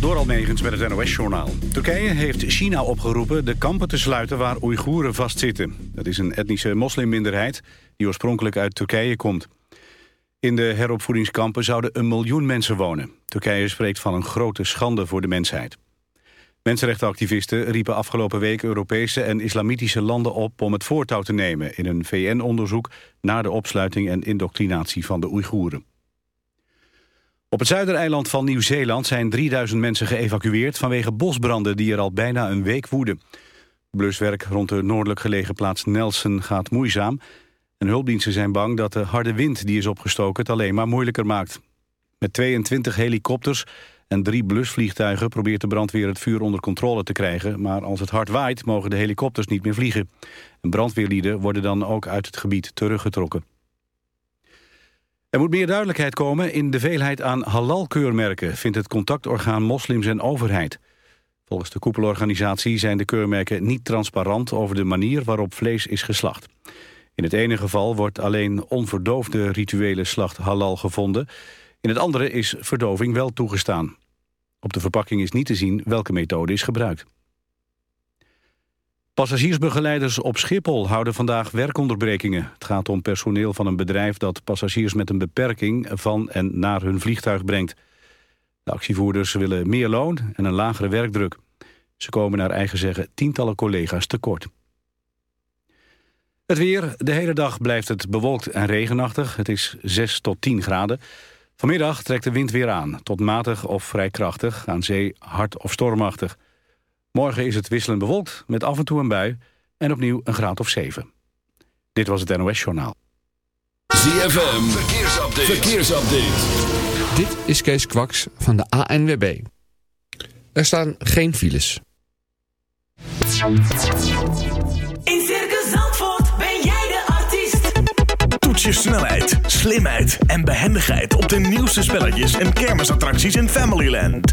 Door Almegens met het NOS-journaal. Turkije heeft China opgeroepen de kampen te sluiten waar Oeigoeren vastzitten. Dat is een etnische moslimminderheid die oorspronkelijk uit Turkije komt. In de heropvoedingskampen zouden een miljoen mensen wonen. Turkije spreekt van een grote schande voor de mensheid. Mensenrechtenactivisten riepen afgelopen week Europese en islamitische landen op om het voortouw te nemen in een VN-onderzoek naar de opsluiting en indoctrinatie van de Oeigoeren. Op het zuidereiland van Nieuw-Zeeland zijn 3000 mensen geëvacueerd vanwege bosbranden die er al bijna een week woeden. Bluswerk rond de noordelijk gelegen plaats Nelson gaat moeizaam en hulpdiensten zijn bang dat de harde wind die is opgestoken het alleen maar moeilijker maakt. Met 22 helikopters en drie blusvliegtuigen probeert de brandweer het vuur onder controle te krijgen, maar als het hard waait mogen de helikopters niet meer vliegen. En brandweerlieden worden dan ook uit het gebied teruggetrokken. Er moet meer duidelijkheid komen in de veelheid aan halal-keurmerken... vindt het contactorgaan Moslims en Overheid. Volgens de koepelorganisatie zijn de keurmerken niet transparant... over de manier waarop vlees is geslacht. In het ene geval wordt alleen onverdoofde rituele slacht halal gevonden. In het andere is verdoving wel toegestaan. Op de verpakking is niet te zien welke methode is gebruikt. Passagiersbegeleiders op Schiphol houden vandaag werkonderbrekingen. Het gaat om personeel van een bedrijf dat passagiers met een beperking van en naar hun vliegtuig brengt. De actievoerders willen meer loon en een lagere werkdruk. Ze komen naar eigen zeggen tientallen collega's tekort. Het weer. De hele dag blijft het bewolkt en regenachtig. Het is 6 tot 10 graden. Vanmiddag trekt de wind weer aan, tot matig of vrij krachtig. Aan zee hard of stormachtig. Morgen is het wisselend bewolkt met af en toe een bui en opnieuw een graad of 7. Dit was het NOS Journaal. ZFM, verkeersupdate. verkeersupdate. Dit is Kees Kwaks van de ANWB. Er staan geen files. In Circus Zandvoort ben jij de artiest. Toets je snelheid, slimheid en behendigheid op de nieuwste spelletjes en kermisattracties in Familyland.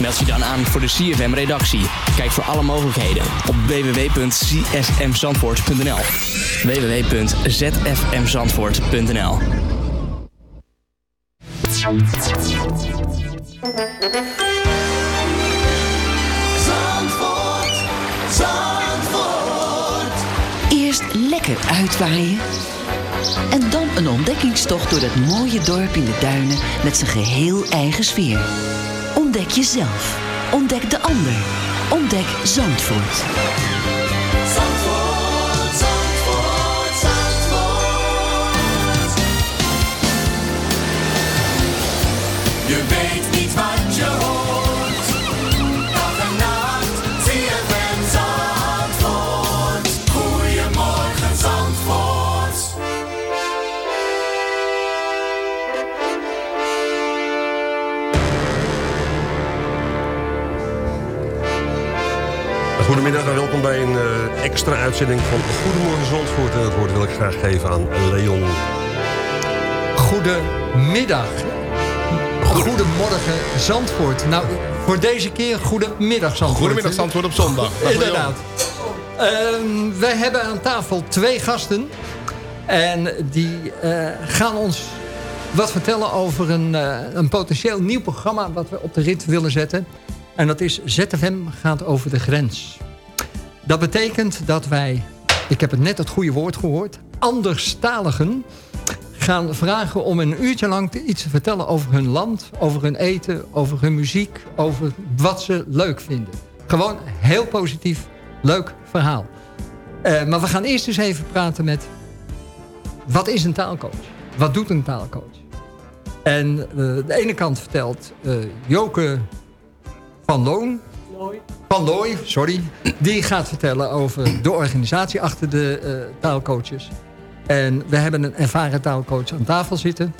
Meld je dan aan voor de CFM-redactie. Kijk voor alle mogelijkheden op www.csmzandvoort.nl www.zfmzandvoort.nl Zandvoort. Zandvoort. Eerst lekker uitwaaien. En dan een ontdekkingstocht door dat mooie dorp in de duinen met zijn geheel eigen sfeer. Ontdek jezelf. Ontdek de ander. Ontdek Zandvoort. Zandvoort. Zandvoort. Zandvoort. Je weet niet wat je hoort. Goedemiddag en welkom bij een eh, extra uitzending van Goedemorgen Zandvoort. En het woord wil ik graag geven aan Leon. Goedemiddag. Goedemorgen Zandvoort. Nou, voor deze keer goedemiddag Zandvoort. Goedemiddag Zandvoort op zondag. Dag, Inderdaad. Ehm, wij hebben aan tafel twee gasten. En die eh, gaan ons wat vertellen over een, eh, een potentieel nieuw programma... wat we op de rit willen zetten. En dat is ZFM gaat over de grens. Dat betekent dat wij, ik heb het net het goede woord gehoord... anderstaligen gaan vragen om een uurtje lang iets te vertellen over hun land... over hun eten, over hun muziek, over wat ze leuk vinden. Gewoon heel positief, leuk verhaal. Uh, maar we gaan eerst eens even praten met... wat is een taalcoach? Wat doet een taalcoach? En uh, de ene kant vertelt uh, Joke van Loon... Van Looy, sorry. Die gaat vertellen over de organisatie achter de taalcoaches... En we hebben een ervaren taalcoach aan tafel zitten.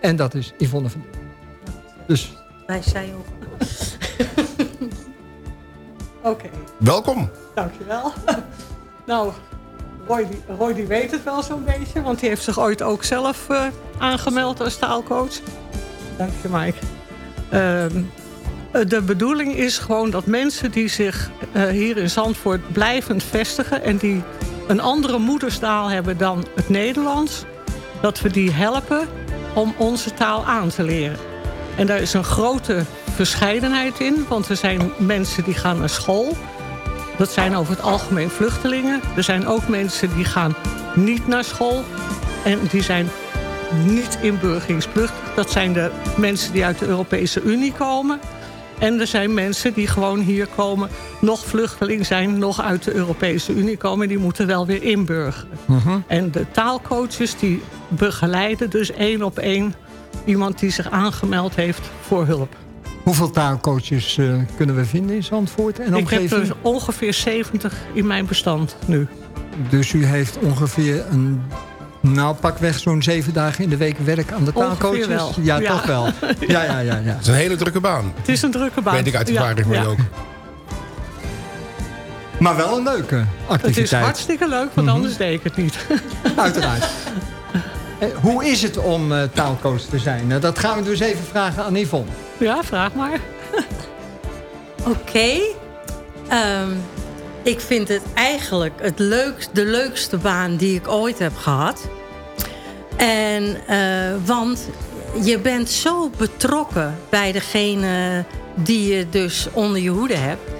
En dat is Yvonne van Dus. Wij zijn ook. Oké. Welkom. Dankjewel. nou, Roy die, Roy die weet het wel zo'n beetje. Want die heeft zich ooit ook zelf uh, aangemeld als taalcoach. Dank je, Mike. Uh, de bedoeling is gewoon dat mensen die zich uh, hier in Zandvoort blijvend vestigen... en die een andere moederstaal hebben dan het Nederlands... dat we die helpen om onze taal aan te leren. En daar is een grote verscheidenheid in. Want er zijn mensen die gaan naar school. Dat zijn over het algemeen vluchtelingen. Er zijn ook mensen die gaan niet naar school. En die zijn niet inburgeringsplicht. Dat zijn de mensen die uit de Europese Unie komen. En er zijn mensen die gewoon hier komen, nog vluchteling zijn... nog uit de Europese Unie komen, die moeten wel weer inburgeren. Uh En de taalcoaches die begeleiden dus één op één... iemand die zich aangemeld heeft voor hulp. Hoeveel taalcoaches uh, kunnen we vinden in Zandvoort en omgeving? Ik heb er ongeveer 70 in mijn bestand nu. Dus u heeft ongeveer een nou, pakweg zo'n zeven dagen in de week werk aan de taalcoaches. Wel. Ja, toch wel. Ja, ja, ja, ja. Het is een hele drukke baan. Het is een drukke baan. Weet ik uit ervaring ja. ook. Maar wel een leuke activiteit. Het is hartstikke leuk, want mm -hmm. anders deed ik het niet. Uiteraard. Eh, hoe is het om uh, taalcoach te zijn? Uh, dat gaan we dus even vragen aan Yvonne. Ja, vraag maar. Oké. Okay. Um, ik vind het eigenlijk het leukst, de leukste baan die ik ooit heb gehad. En, uh, want je bent zo betrokken bij degene die je dus onder je hoede hebt.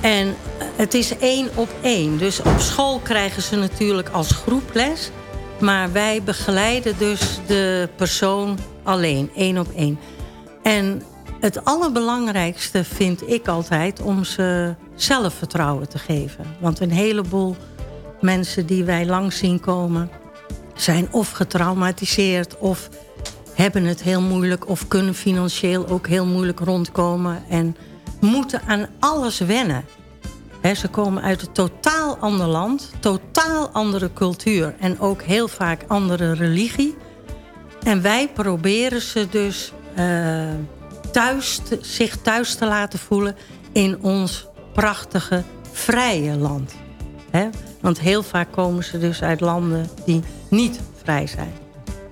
En het is één op één. Dus op school krijgen ze natuurlijk als groep les. Maar wij begeleiden dus de persoon alleen, één op één. En het allerbelangrijkste vind ik altijd om ze zelfvertrouwen te geven. Want een heleboel mensen die wij langs zien komen... zijn of getraumatiseerd of hebben het heel moeilijk... of kunnen financieel ook heel moeilijk rondkomen... en moeten aan alles wennen. ze komen uit een totaal ander land, totaal andere cultuur... en ook heel vaak andere religie. En wij proberen ze dus uh, thuis zich thuis te laten voelen... in ons prachtige, vrije land. Want heel vaak komen ze dus uit landen die niet vrij zijn.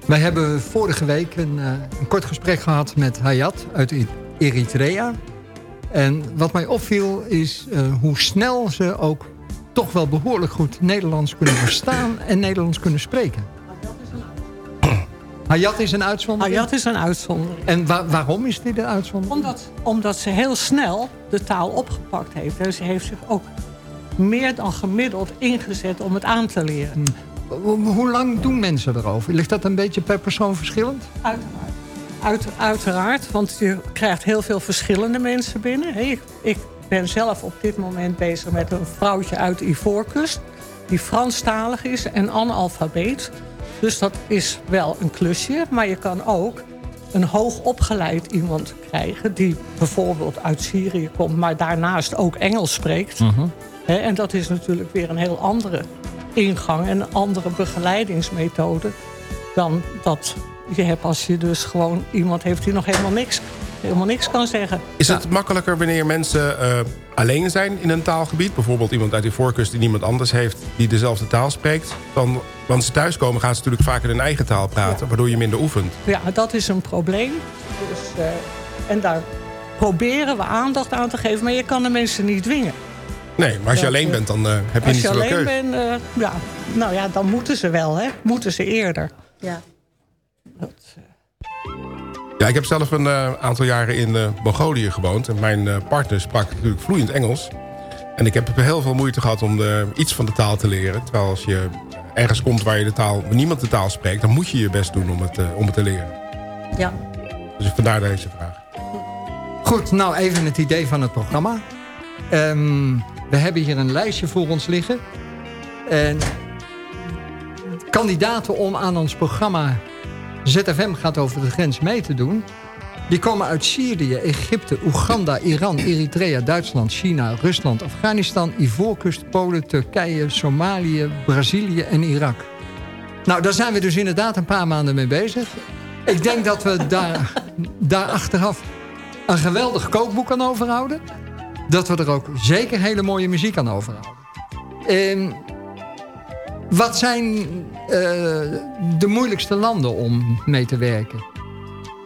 Wij hebben vorige week een, uh, een kort gesprek gehad met Hayat uit Eritrea. En wat mij opviel is uh, hoe snel ze ook toch wel behoorlijk goed Nederlands kunnen verstaan en Nederlands kunnen spreken. Hayat is een uitzondering? Hayat is een uitzondering. En wa waarom is dit een uitzondering? Omdat, omdat ze heel snel de taal opgepakt heeft. En ze heeft zich ook meer dan gemiddeld ingezet om het aan te leren. Hmm. Hoe lang doen mensen erover? Ligt dat een beetje per persoon verschillend? Uiteraard. Uit, uiteraard, want je krijgt heel veel verschillende mensen binnen. Ik, ik ben zelf op dit moment bezig met een vrouwtje uit Ivoorkust... die Franstalig is en analfabeet. Dus dat is wel een klusje. Maar je kan ook een hoogopgeleid iemand krijgen... die bijvoorbeeld uit Syrië komt... maar daarnaast ook Engels spreekt. Uh en dat is natuurlijk weer een heel andere ingang... en een andere begeleidingsmethode... dan dat je hebt als je dus gewoon iemand heeft die nog helemaal niks helemaal niks kan zeggen. Is het makkelijker wanneer mensen eh, alleen zijn in een taalgebied? Bijvoorbeeld iemand uit die voorkust die niemand anders heeft... die dezelfde taal spreekt. Dan, want ze thuiskomen gaan ze natuurlijk vaak in hun eigen taal praten... waardoor je minder oefent. Ja, dat is een probleem. Dus, eh, en daar proberen we aandacht aan te geven. Maar je kan de mensen niet dwingen. Nee, maar als je Dat, alleen eh, bent, dan eh, heb je Als niet je zoveel alleen keuze. bent, eh, ja, nou ja, dan moeten ze wel, hè? Moeten ze eerder. Ja. Ja, ik heb zelf een eh, aantal jaren in eh, Mongolië gewoond. En mijn eh, partner sprak natuurlijk vloeiend Engels. En ik heb heel veel moeite gehad om de, iets van de taal te leren. Terwijl als je ergens komt waar, je de taal, waar niemand de taal spreekt... dan moet je je best doen om het, eh, om het te leren. Ja. Dus vandaar deze vraag. Goed, nou even het idee van het programma. Ehm, we hebben hier een lijstje voor ons liggen. En kandidaten om aan ons programma ZFM gaat over de grens mee te doen... die komen uit Syrië, Egypte, Oeganda, Iran, Eritrea, Duitsland, China... Rusland, Afghanistan, Ivoorkust, Polen, Turkije, Somalië, Brazilië en Irak. Nou, daar zijn we dus inderdaad een paar maanden mee bezig. Ik denk dat we daar, daar achteraf een geweldig kookboek aan overhouden. Dat we er ook zeker hele mooie muziek aan overhouden. Ehm, wat zijn eh, de moeilijkste landen om mee te werken?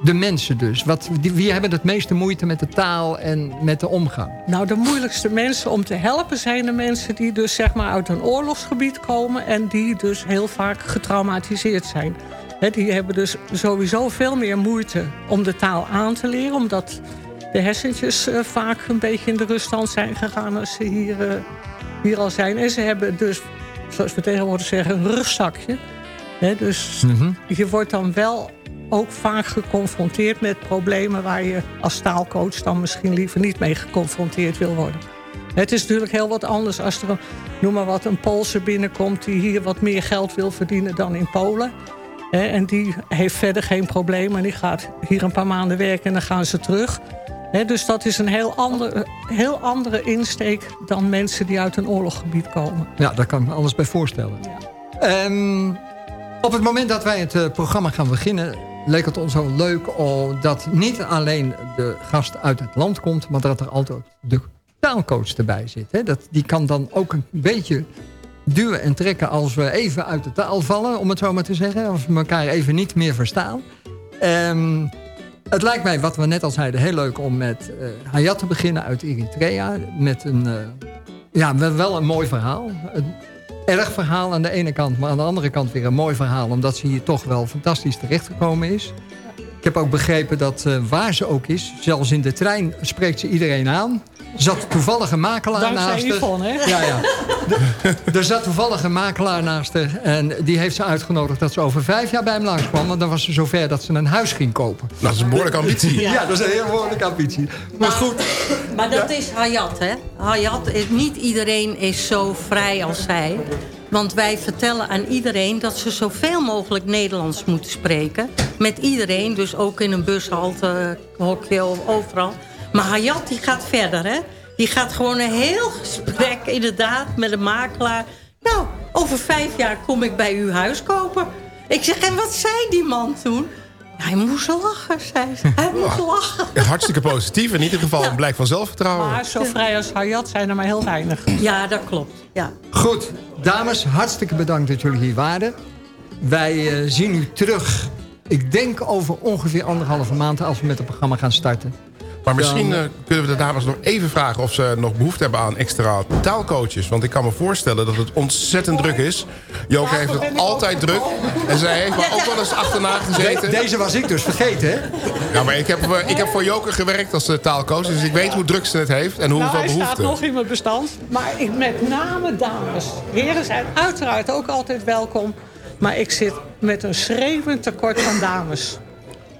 De mensen dus. Wat, wie hebben het meeste moeite met de taal en met de omgang? Nou, de moeilijkste mensen om te helpen zijn de mensen die dus zeg maar uit een oorlogsgebied komen... en die dus heel vaak getraumatiseerd zijn. Die hebben dus sowieso veel meer moeite om de taal aan te leren... omdat de hersentjes eh, vaak een beetje in de ruststand zijn gegaan als ze hier, eh, hier al zijn. En ze hebben dus, zoals we tegenwoordig zeggen, een rugzakje. Dus je wordt dan wel ook vaak geconfronteerd met problemen... waar je als taalcoach dan misschien liever niet mee geconfronteerd wil worden. Het is natuurlijk heel wat anders als er, een, noem maar wat, een Poolse binnenkomt... die hier wat meer geld wil verdienen dan in Polen. En die heeft verder geen probleem. En die gaat hier een paar maanden werken en dan gaan ze terug. Dus dat is een heel andere, heel andere insteek... dan mensen die uit een oorlogsgebied komen. Ja, daar kan ik me alles bij voorstellen. Ehm, op het moment dat wij het eh, programma gaan beginnen... leek het ons zo leuk oh, dat niet alleen de gast uit het land komt... maar dat er altijd de taalcoach erbij zit. Dat, die kan dan ook een beetje duwen en trekken als we even uit de taal vallen... om het zo maar te zeggen, als we elkaar even niet meer verstaan. Ehm, het lijkt mij, wat we net al zeiden, heel leuk om met eh Hayat te beginnen uit Eritrea. Met een, eh, ja, wel- een mooi verhaal. Een erg verhaal aan de ene kant, maar aan de andere kant weer een mooi verhaal. Omdat ze hier toch wel fantastisch terechtgekomen is. Ik heb ook begrepen dat eh, waar ze ook is, zelfs in de trein spreekt ze iedereen aan. Er zat toevallig een makelaar Dankzij naast haar. Yvonne, hè? Ja, ja. Er zat toevallig een makelaar naast haar. En die heeft ze uitgenodigd dat ze over vijf jaar bij hem langskwam. Want dan was ze zover dat ze een huis ging kopen. Nou, dat is een behoorlijke ambitie. Ja, dat is een heel behoorlijke ambitie. Maar goed, Maar dat is Hayat, hè? Hayat, is- niet iedereen is zo vrij als zij. Want wij vertellen aan iedereen dat ze zoveel mogelijk Nederlands moeten spreken. Met iedereen, dus ook in een bushalte, hokje of overal. Maar Hayat die gaat verder, hè? Die gaat gewoon een heel gesprek inderdaad met een makelaar. Nou, over vijf jaar kom ik bij uw huis kopen. Ik zeg, en wat zei die man toen? Hij moest lachen, zei ze. Hij moest lachen. Ja, Hartstikke positief. In ieder geval een blijk van zelfvertrouwen. Maar zo vrij als Hayat zijn er maar heel weinig. Ja, dat klopt. Ja. Goed, dames, hartstikke bedankt dat jullie hier waren. Wij eh, zien u terug, ik denk over ongeveer anderhalve maand... als we met het programma gaan starten. Maar misschien Dan- eh, kunnen we de dames nog even vragen... of ze nog behoefte hebben aan extra taalcoaches. Want ik kan me voorstellen dat het ontzettend druk is. Joke heeft het altijd druk. En zij heeft me ook wel eens achterna gezeten. Deze was ik dus vergeten, hè? Ja, maar ik heb, eh, ik heb voor Joker gewerkt als eh, taalcoach. Dus ik weet hoe druk ze het heeft en hoeveel nou, hij behoefte. staat nog in mijn bestand. Maar ik, met name dames. Heren zijn uiteraard ook altijd welkom. Maar ik zit met een schreeuwend tekort van dames.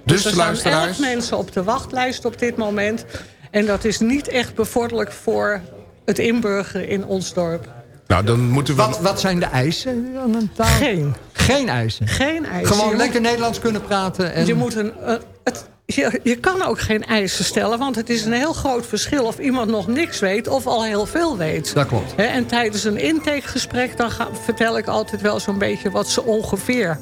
Dus, er staan luisteraars... elf mensen op de wachtlijst op dit moment. En dat is niet echt bevorderlijk voor het inburgeren in ons dorp. Nou, dan moeten we... Wat, wat zijn de eisen aan een taal? Geen. Geen eisen? Geen eisen. Gewoon Je lekker moet- Nederlands kunnen praten. En... Je, moet een, eh, het, je, je kan ook geen eisen stellen, want het is een heel groot verschil... of iemand nog niks weet of al heel veel weet. Dat klopt. Hè, en tijdens een intakegesprek dan ga, vertel ik altijd wel zo'n beetje... wat ze ongeveer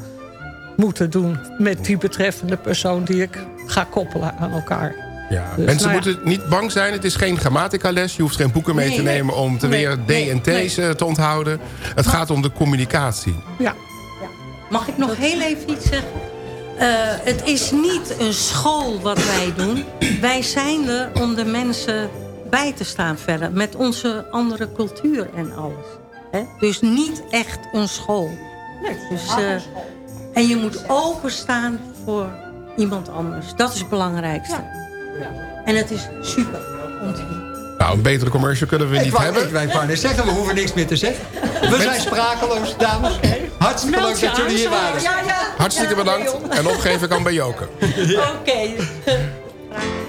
moeten doen met die betreffende persoon... die ik ga koppelen aan elkaar. Ja, Dus, Mensen nou ja. moeten niet bang zijn. Het is geen grammatica-les. Je hoeft geen boeken mee Nee, te nee. nemen om te Nee, weer D nee, en T's eh, te onthouden. Het gaat om de communicatie. Ja. Mag ik nog heel even iets zeggen? Eh, het is niet een school wat wij doen. Wij zijn er om de mensen bij te staan verder. Met onze andere cultuur en alles. Hè? Dus niet echt een school. dus, eh, en je moet openstaan voor iemand anders. Dat is het belangrijkste. En het is super om te doen. Nou, een betere commercial kunnen we Ik niet wou, hebben. ik zeggen, we hoeven niks meer te zeggen. We zijn sprakeloos, dames. Hartstikke leuk dat jullie hier waren. Ja, ja. Hartstikke Ja, bedankt. En opgeven kan bij Joke. Oké.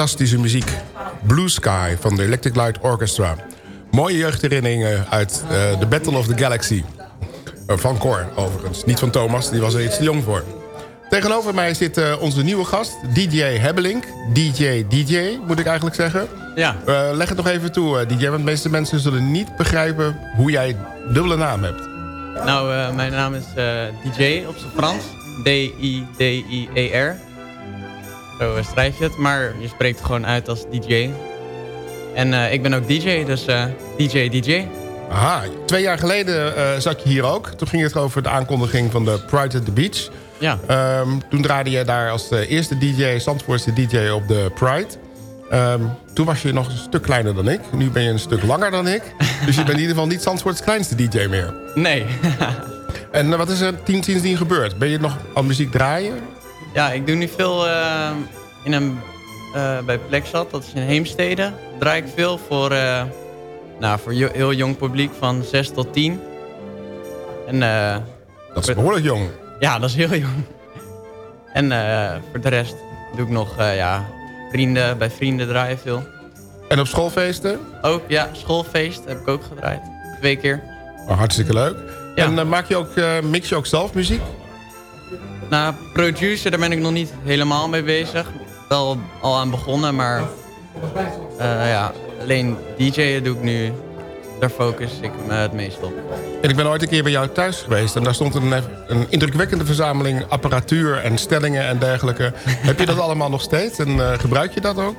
Fantastische muziek. Blue Sky van de Electric Light Orchestra. Mooie jeugdherinneringen uit eh, The Battle of the Galaxy. Eh, van Cor, overigens. Niet van Thomas, die was er iets te jong voor. Tegenover mij zit eh, onze nieuwe gast, DJ Hebbelink. DJ DJ, moet ik eigenlijk zeggen. Ja. Leg het nog even toe, DJ, want de meeste mensen zullen niet begrijpen hoe jij dubbele naam hebt. Nou, mijn naam is DJ op zijn Frans. D-I-D-I-E-R. Zo eh, schrijf je het, maar je spreekt het gewoon uit als DJ. En eh, ik ben ook DJ, dus eh, DJ DJ. Aha, twee jaar geleden eh, zat je hier ook. Toen ging het over de aankondiging van de Pride at the Beach. Ja. Ehm, toen draaide je daar als de eerste DJ, Zandvoortse DJ op de Pride. Ehm, toen was je nog een stuk kleiner dan ik. Nu ben je een stuk langer dan ik. Dus je bent in ieder geval niet Zandvoorts kleinste DJ meer. Nee. en wat is er tien sindsdien gebeurd? Ben je nog aan muziek draaien? Ja, ik doe nu veel eh, in een, eh, bij Plexat, dat is in Heemstede. Draai ik veel voor, eh, nou, voor heel jong publiek van 6 tot 10. En, dat is behoorlijk jong. Ja, dat is heel jong. En voor de rest doe ik nog ja, vrienden, bij vrienden draaien veel. En op schoolfeesten? Ook, ja, schoolfeest heb ik ook gedraaid. Twee keer. Oh, hartstikke leuk. Ja. En maak je ook, mix je ook zelf muziek? Nou, producer, daar ben ik nog niet helemaal mee bezig. Wel al aan begonnen, maar eh, ja, alleen DJ'en doe ik nu. Daar focus ik me het meest op. En ik ben ooit een keer bij jou thuis geweest... en daar stond een, een indrukwekkende verzameling apparatuur en stellingen en dergelijke. Heb je dat allemaal nog steeds en eh, gebruik je dat ook?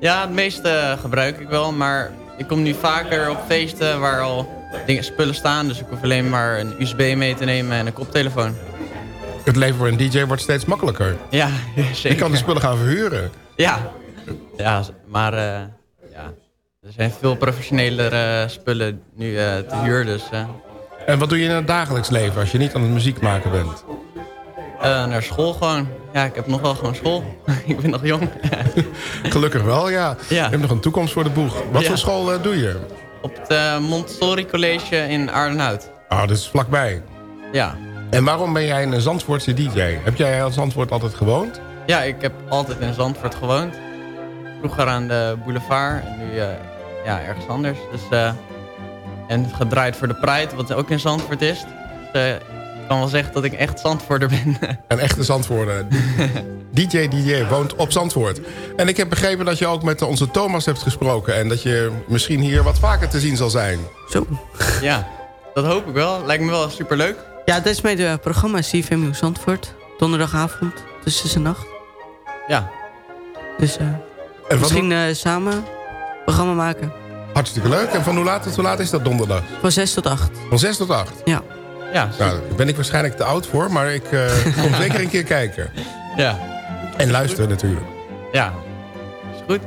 Ja, het meeste gebruik ik wel, maar ik kom nu vaker op feesten waar al dingen, spullen staan. Dus ik hoef alleen maar een USB mee te nemen en een koptelefoon. Het leven voor een DJ wordt steeds makkelijker. Ja, zeker. Je kan de spullen gaan verhuren. Ja, ja maar eh, ja. er zijn veel professionelere spullen nu eh, te huur. Dus eh, En wat doe je in het dagelijks leven als je niet aan het muziek maken bent? eh, naar school gewoon. Ja, ik heb nog wel gewoon school. ik ben nog jong. Gelukkig wel, ja. Je hebt nog een toekomst voor de boeg. Wat Ja. voor school eh, doe je? Op het eh, Montessori College in Aardenhout. Ah, dat is vlakbij. Ja. En waarom ben jij een Zandvoortse DJ? Heb jij in Zandvoort altijd gewoond? Ja, ik heb altijd in Zandvoort gewoond. Vroeger aan de boulevard en nu eh, ja, ergens anders. Dus, eh, en gedraaid voor de Pride, wat ook in Zandvoort is. Dus, eh, ik kan wel zeggen dat ik echt Zandvoorter ben. Een echte Zandvoorter. DJ DJ woont op Zandvoort. En ik heb begrepen dat je ook met onze Thomas hebt gesproken... en dat je misschien hier wat vaker te zien zal zijn. Zo. ja, dat hoop ik wel. Lijkt me wel superleuk. Ja, dit is mijn eh, programma CFM Nieuw Zandvoort. Donderdagavond tussen 6 en 8. Ja. Dus eh, wat misschien eh, samen programma maken. Hartstikke leuk. En van hoe laat tot hoe laat is dat donderdag? Van 6 tot 8. Van 6 tot 8? Ja. Ja. Nou, daar ben ik waarschijnlijk te oud voor, maar ik eh, kom zeker een keer kijken. Ja. En luisteren natuurlijk. Ja, is goed.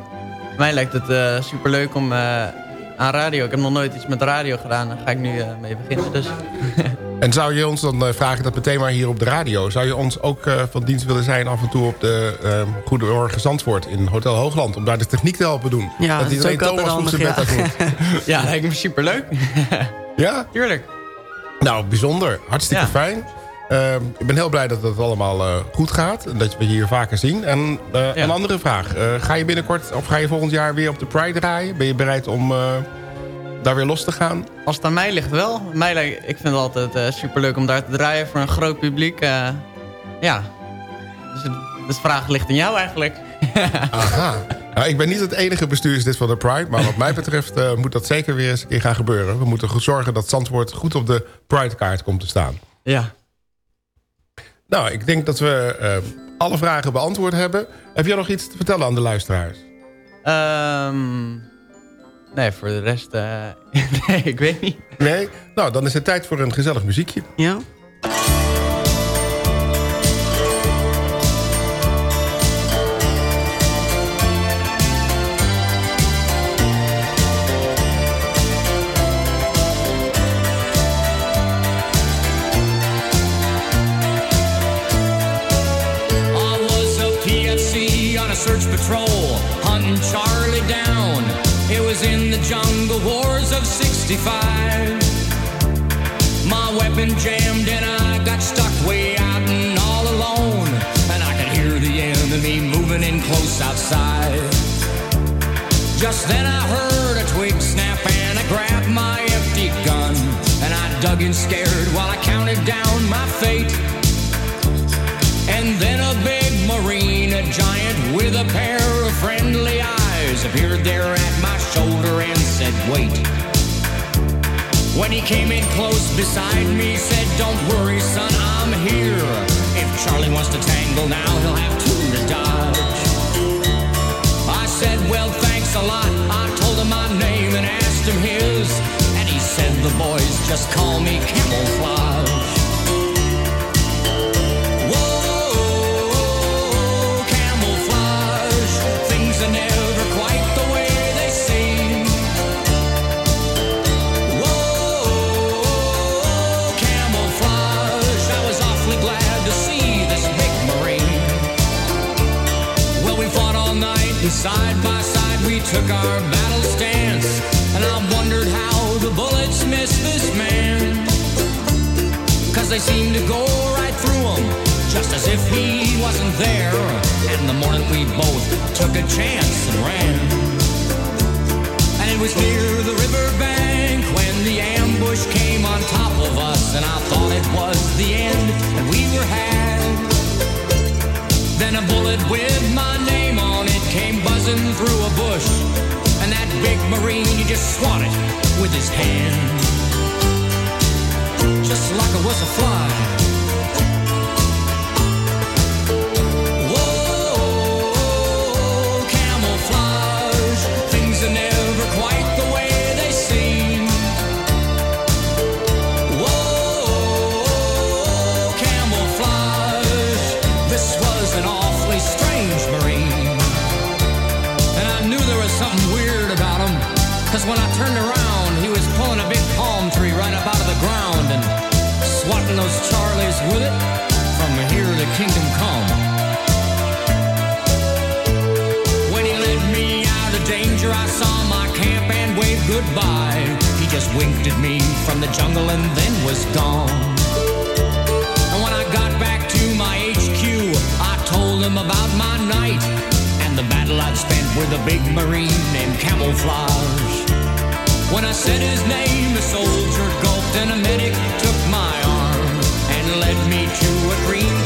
Mij lijkt het eh, superleuk om eh, aan radio... Ik heb nog nooit iets met radio gedaan. Daar ga ik nu eh, mee beginnen. Dus En zou je ons dan eh, vragen dat meteen maar hier op de radio... zou je ons ook eh, van dienst willen zijn af en toe op de uh, Goedemorgen Zandvoort... in Hotel Hoogland, om daar de techniek te helpen doen? Ja, dat iedereen Thomas vroeg zijn bed uit moet. ja, lijkt me superleuk. Ja? Tuurlijk. Nou, bijzonder. Hartstikke Ja. fijn. Uh, ik ben heel blij dat het allemaal uh, goed gaat. En dat we hier vaker zien. En uh, een andere vraag. Uh, ga je binnenkort of ga je volgend jaar weer op de Pride draaien? Ben je bereid om uh, daar weer los te gaan? Als het aan mij ligt wel. Mij lijkt, ik vind het altijd uh, superleuk om daar te draaien voor een groot publiek. Uh, ja. Dus, dus de vraag ligt aan jou eigenlijk. Aha. Nou, ik ben niet het enige bestuurslid van de Pride. Maar wat mij betreft uh, moet dat zeker weer eens een keer gaan gebeuren. We moeten goed zorgen dat Zandvoort goed op de Pride-kaart komt te staan. Ja. Nou, ik denk dat we uh, alle vragen beantwoord hebben. Heb jij nog iets te vertellen aan de luisteraars? Um, nee, voor de rest... Uh, nee, ik weet niet. Nee? Nou, dan is het tijd voor een gezellig muziekje. Ja. 65. My weapon jammed and I got stuck way out and all alone. And I could hear the enemy moving in close outside. Just then I heard a twig snap and I grabbed my empty gun. And I dug in scared while I counted down my fate. And then a big marine, a giant with a pair of friendly eyes, appeared there at my shoulder and said, Wait. When he came in close beside me, said, Don't worry, son, I'm here. If Charlie wants to tangle now, he'll have two to dodge. I said, Well, thanks a lot. I told him my name and asked him his. And he said, The boys just call me camouflage. Both took a chance and ran. And it was near the riverbank when the ambush came on top of us. And I thought it was the end, and we were had. Then a bullet with my name on it came buzzing through a bush. And that big marine, he just swatted with his hand. Just like it was a fly. Kingdom come. When he led me out of danger, I saw my camp and waved goodbye. He just winked at me from the jungle and then was gone. And when I got back to my HQ, I told him about my night and the battle I'd spent with a big marine named Camouflage. When I said his name, the soldier gulped and a medic took my arm and led me to a green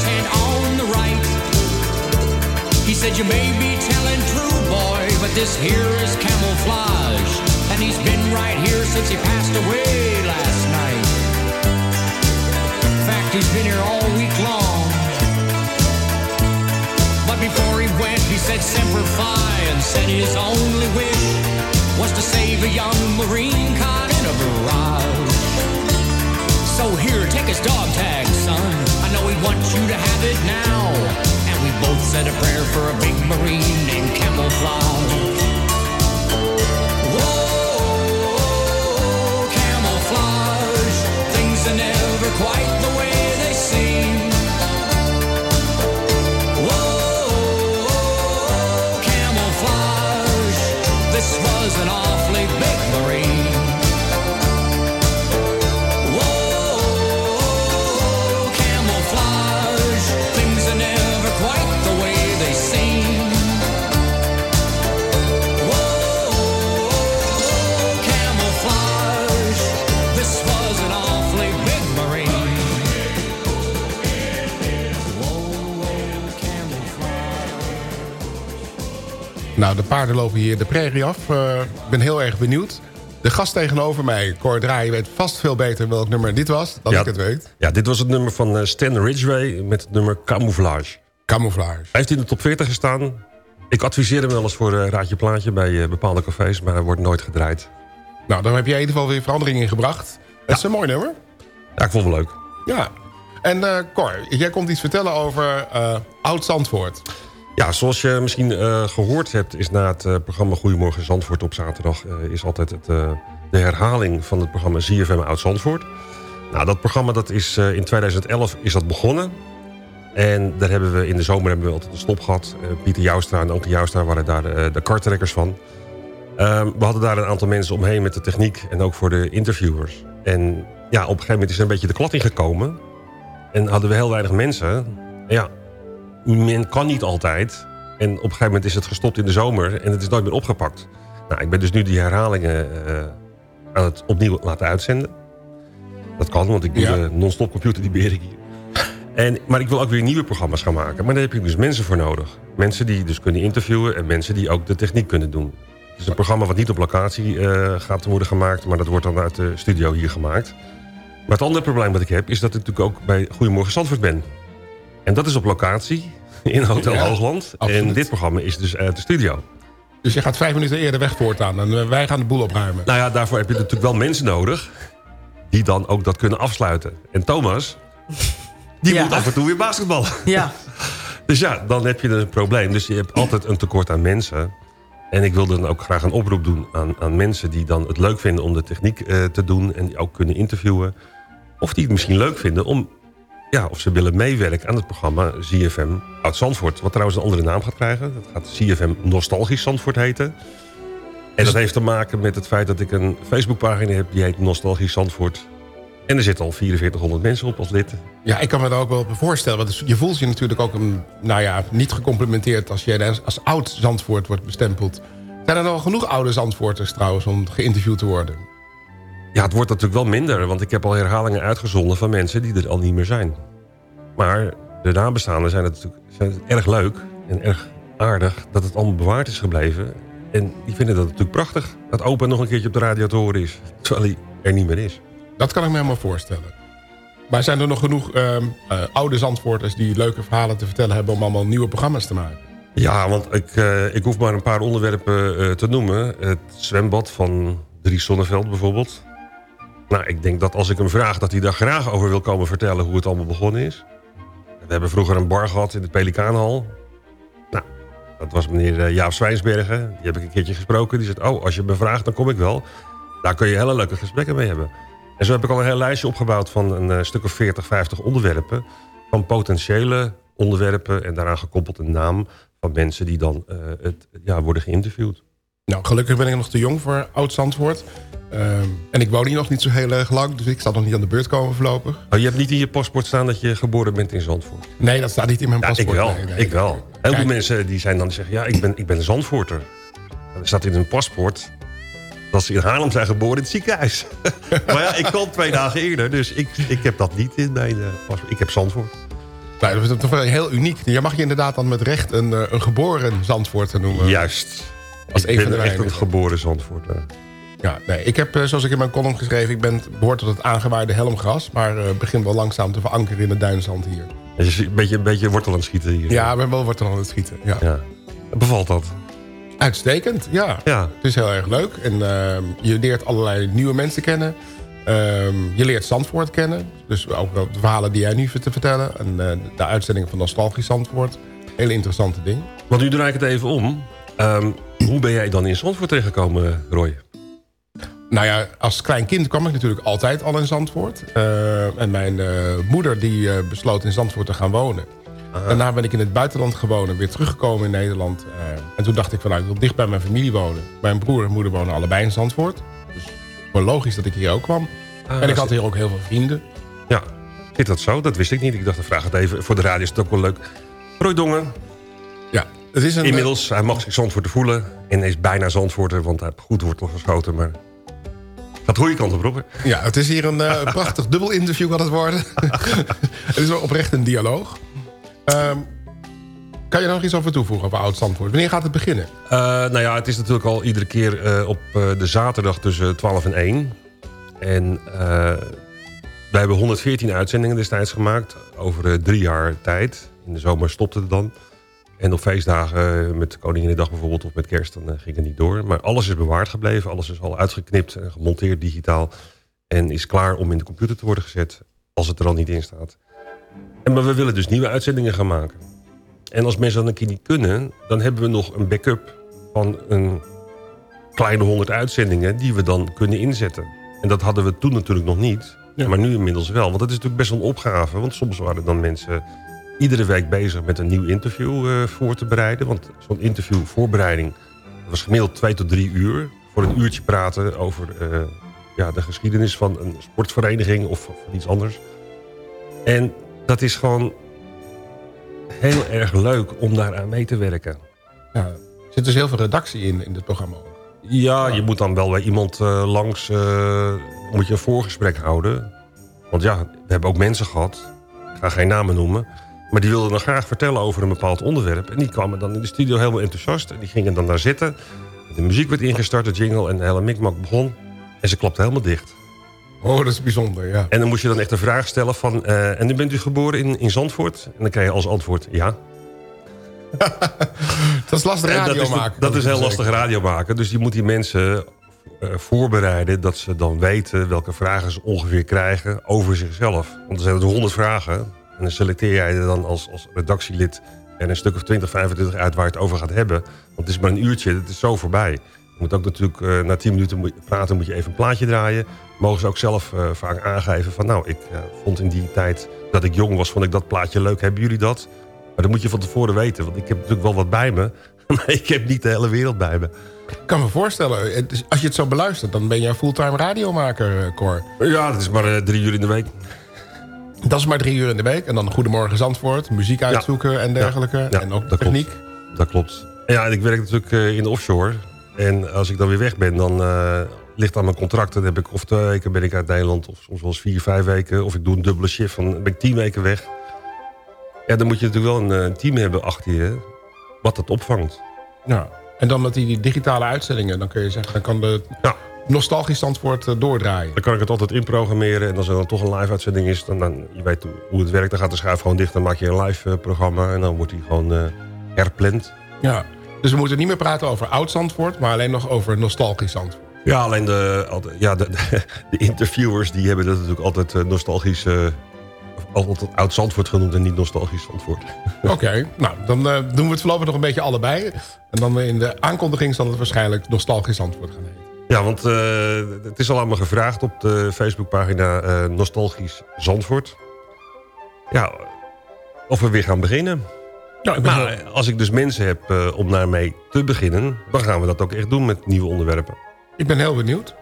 said, You may be telling true, boy, but this here is camouflage. And he's been right here since he passed away last night. In fact, he's been here all week long. But before he went, he said Semper Fi and said his only wish was to save a young Marine caught in a barrage. So here, take his dog tag, son. I know he wants you to have it now. We both said a prayer for a big Marine named Camouflage. Nou, de paarden lopen hier de prairie af. Eh, Ik ben heel erg benieuwd. De gast tegenover mij, Cor Draai, weet vast veel beter welk nummer dit was... dan Ja. ik het weet. Ja, dit was het nummer van eh, Stan Ridgway met het nummer Camouflage. Camouflage. Hij heeft in de top 40 gestaan. Ik adviseer hem wel eens voor eh, Raadje Plaatje bij bepaalde cafés... maar hij wordt nooit gedraaid. Nou, dan heb jij in ieder geval weer verandering in gebracht. Het is een mooi nummer. Ja, ik vond het leuk. Ja. En eh, Cor, jij komt iets vertellen over Oud-Zandvoort. Ja, zoals je misschien eh, gehoord hebt... is na het eh, programma Goedemorgen Zandvoort op zaterdag... eh, is altijd het, de herhaling van het programma ZFM Oud Zandvoort. Nou, dat programma dat is, in 2011 is dat begonnen. En daar hebben we in de zomer hebben we altijd een stop gehad. Eh, Pieter Joustra en Anke Joustra waren daar de kartrekkers van. Ehm, we hadden daar een aantal mensen omheen met de techniek... en ook voor de interviewers. En ja, op een gegeven moment is er een beetje de klad ingekomen. En hadden we heel weinig mensen. En ja, men kan niet altijd. En op een gegeven moment is het gestopt in de zomer en het is nooit meer opgepakt. Nou, ik ben dus nu die herhalingen eh, aan het opnieuw laten uitzenden. Dat kan, want ik doe Ja. de non-stop computer, die beheer ik hier. En, maar ik wil ook weer nieuwe programma's gaan maken. Maar daar heb je dus mensen voor nodig. Mensen die dus kunnen interviewen en mensen die ook de techniek kunnen doen. Het is een programma wat niet op locatie eh, gaat worden gemaakt... maar dat wordt dan uit de studio hier gemaakt. Maar het andere probleem dat ik heb... is dat ik natuurlijk ook bij Goedemorgen Zandvoort ben. En dat is op locatie in Hotel Ja, Hoogland. absoluut. En dit programma is dus uit de studio. Dus je gaat vijf minuten eerder weg voortaan. En eh, wij gaan de boel opruimen. Nou ja, daarvoor heb je natuurlijk wel mensen nodig... die dan ook dat kunnen afsluiten. En Thomas, die Ja. moet af en toe weer basketballen. Ja. Dus ja, dan heb je een probleem. Dus je hebt altijd een tekort aan mensen. En ik wil dan ook graag een oproep doen aan, aan mensen... die dan het leuk vinden om de techniek eh, te doen... en die ook kunnen interviewen. Of die het misschien leuk vinden om... Ja, of ze willen meewerken aan het programma ZFM Oud Zandvoort. Wat trouwens een andere naam gaat krijgen. Dat gaat ZFM Nostalgisch Zandvoort heten. En dat heeft te maken met het feit dat ik een Facebookpagina heb... die heet Nostalgisch Zandvoort. En er zitten al 4400 mensen op als lid. Ja, ik kan me daar ook wel voorstellen. Want je voelt je natuurlijk ook een, nou ja, niet gecomplimenteerd... als je als, als oud Zandvoort wordt bestempeld. Zijn er al genoeg oude Zandvoorters trouwens om geïnterviewd te worden? Ja, het wordt natuurlijk wel minder, want ik heb al herhalingen uitgezonden van mensen die er al niet meer zijn. Maar de nabestaanden zijn het natuurlijk zijn het erg leuk en erg aardig dat het allemaal bewaard is gebleven. En die vinden dat natuurlijk prachtig, dat opa nog een keertje op de radio te horen is, terwijl hij er niet meer is. Dat kan ik me helemaal voorstellen. Maar zijn er nog genoeg ehm, eh, oude Zandvoorters... die leuke verhalen te vertellen hebben... om allemaal nieuwe programma's te maken? Ja, want ik, eh, ik hoef maar een paar onderwerpen eh, te noemen. Het zwembad van Dries Sonneveld bijvoorbeeld. Nou, ik denk dat als ik hem vraag dat hij daar graag over wil komen vertellen... hoe het allemaal begonnen is. We hebben vroeger een bar gehad in de Pelikaanhal. Nou, dat was meneer eh, Jaap Zwijnsbergen. Die heb ik een keertje gesproken. Die zegt, oh, als je me vraagt, dan kom ik wel. Daar kun je hele leuke gesprekken mee hebben. En zo heb ik al een heel lijstje opgebouwd van een eh, stuk of 40, 50 onderwerpen. Van potentiële onderwerpen en daaraan gekoppeld een naam van mensen die dan eh, het, ja, worden geïnterviewd. Nou, gelukkig ben ik nog te jong voor oud Zandvoort. Ehm, en ik woon hier nog niet zo heel erg lang... dus ik zal nog niet aan de beurt komen voorlopig. Oh, je hebt niet in je paspoort staan dat je geboren bent in Zandvoort? Nee, dat staat niet in mijn Ja, paspoort. ik wel, Nee, nee. ik wel. Heel veel mensen die zijn dan die zeggen... ja, ik ben, ik ben een Zandvoorter. Dan staat in hun paspoort dat ze in Haarlem zijn geboren in het ziekenhuis. maar ja, ik kwam twee dagen eerder, dus ik, ik heb dat niet in mijn eh, paspoort. Ik heb Zandvoort. Nou, dat is toch wel heel uniek. Je mag je inderdaad dan met recht een, eh, een geboren Zandvoort noemen. Juist. Als ik een ben van de echt weinigen. een geboren Zandvoorter. Ja, nee, ik heb, eh, zoals ik in mijn column geschreven... ik ben behoort tot het aangewaaide helmgras... maar eh begin wel langzaam te verankeren in het duinzand hier. Je is een beetje, een beetje wortel aan het schieten hier. Ja, ik ben wel wat er aan het schieten. Ja. Ja. Bevalt dat? Uitstekend, ja. Ja. Het is heel erg leuk. En ehm, je leert allerlei nieuwe mensen kennen. Ehm, je leert Zandvoort kennen. Dus ook wel de verhalen die jij nu te vertellen. En eh, de uitzending van Nostalgisch Zandvoort. Hele interessante ding. Want nu draai ik het even om. Ehm, hoe ben jij dan in Zandvoort terechtgekomen, Roy? Nou ja, als klein kind kwam ik natuurlijk altijd al in Zandvoort. Eh, en mijn eh, moeder die eh, besloot in Zandvoort te gaan wonen. Daarna ben ik in het buitenland gewoond en weer teruggekomen in Nederland. Eh, en toen dacht ik van nou, ik wil dicht bij mijn familie wonen. Mijn broer en moeder wonen allebei in Zandvoort. Dus logisch dat ik hier ook kwam. Ah, en ik had hier ook heel veel vrienden. Ja, zit dat zo? Dat wist ik niet. Ik dacht, ik vraag het even. Voor de radio is het ook wel leuk. Roy Dongen. Ja, het is een... Inmiddels, hij mag zich Zandvoort te voelen. En is bijna Zandvoorter, want hij heeft goed wortel geschoten. Maar gaat de goede kant op, Robert. Ja, het is hier een eh, prachtig dubbel interview gaat het worden. het is wel oprecht een dialoog. Ehm, kan je er nog iets over toevoegen over Oud Zandvoort? Wanneer gaat het beginnen? Eh, nou ja, het is natuurlijk al iedere keer eh, op de zaterdag tussen 12 en 1. En wij hebben 114 uitzendingen destijds gemaakt. Over drie jaar tijd. In de zomer stopte het dan. En op feestdagen, eh, met Koninginnedag bijvoorbeeld of met kerst, dan eh, ging het niet door. Maar alles is bewaard gebleven. Alles is al uitgeknipt en gemonteerd digitaal. En is klaar om in de computer te worden gezet. Als het er al niet in staat. En maar we willen dus nieuwe uitzendingen gaan maken. En als mensen dan een keer niet kunnen... dan hebben we nog een backup van een kleine honderd uitzendingen... die we dan kunnen inzetten. En dat hadden we toen natuurlijk nog niet. Maar nu inmiddels wel. Want dat is natuurlijk best wel een opgave. Want soms waren dan mensen iedere week bezig met een nieuw interview eh, voor te bereiden. Want zo'n interviewvoorbereiding was gemiddeld twee tot drie uur. Voor een uurtje praten over eh, ja, de geschiedenis van een sportvereniging of van iets anders. En dat is gewoon heel erg leuk om daaraan mee te werken. Ja, er zit dus heel veel redactie in, in dit programma. Ja, je moet dan wel bij iemand eh, langs... moet je een voorgesprek houden. Want ja, we hebben ook mensen gehad... ik ga geen namen noemen... maar die wilden dan graag vertellen over een bepaald onderwerp. En die kwamen dan in de studio helemaal enthousiast. En die gingen dan daar zitten. De muziek werd ingestart, de jingle en de hele mikmak begon. En ze klapte helemaal dicht. Oh, dat is bijzonder, ja. En dan moest je dan echt een vraag stellen van... eh, en nu bent u geboren in, in Zandvoort? En dan krijg je als antwoord ja. Dat is lastig radio dat is, maken. Dat is heel zeker. lastig radio maken. Dus je moet die mensen eh, voorbereiden... dat ze dan weten welke vragen ze ongeveer krijgen over zichzelf. Want er zijn er honderd vragen. En dan selecteer jij er dan als, als redactielid... er een stuk of 20, 25 uit waar je het over gaat hebben. Want het is maar een uurtje, het is zo voorbij. Je moet ook natuurlijk eh, na 10 minuten moet je praten... moet je even een plaatje draaien. Mogen ze ook zelf eh, vaak aangeven van... nou, ik eh, vond in die tijd dat ik jong was... vond ik dat plaatje leuk. Hebben jullie dat? Maar dat moet je van tevoren weten. Want ik heb natuurlijk wel wat bij me... maar ik heb niet de hele wereld bij me. Ik kan me voorstellen, als je het zo beluistert... dan ben je een fulltime radiomaker, Cor. Ja, dat is maar drie uur in de week. Dat is maar drie uur in de week. En dan Goedemorgen Zandvoort, muziek uitzoeken en dergelijke. Ja, en ook dat techniek. Klopt. Dat klopt. Ja, en ik werk natuurlijk eh, in de offshore. En als ik dan weer weg ben, dan eh, ligt aan mijn contract. Dan heb ik of twee weken ben ik uit Nederland, of soms wel eens vier, vijf weken. Of ik doe een dubbele shift, van, dan ben ik tien weken weg. Ja, dan moet je natuurlijk wel een eh, team hebben achter je, wat dat opvangt. Ja. En dan met die digitale uitzendingen, dan kun je zeggen... dan kan de nostalgisch Zandvoort eh, doordraaien. Dan kan ik het altijd inprogrammeren. En als er dan toch een live uitzending is, dan, dan je weet hoe het werkt. Dan gaat de schuif gewoon dicht, dan maak je een live eh, programma. En dan wordt die gewoon eh herpland. Ja. Dus we moeten niet meer praten over oud Zandvoort... maar alleen nog over nostalgisch Zandvoort. Ja, alleen de, ja, de, de interviewers die hebben dat natuurlijk altijd nostalgisch... altijd oud Zandvoort genoemd en niet nostalgisch Zandvoort. Oké, nou, dan doen we het voorlopig nog een beetje allebei. En dan in de aankondiging zal het waarschijnlijk nostalgisch Zandvoort gaan heten. Ja, want eh, het is al allemaal gevraagd op de Facebookpagina eh, Nostalgisch Zandvoort. Ja, of we weer gaan beginnen. Ja, maar als ik dus mensen heb eh, om naar mee te beginnen... dan gaan we dat ook echt doen met nieuwe onderwerpen. Ik ben heel benieuwd.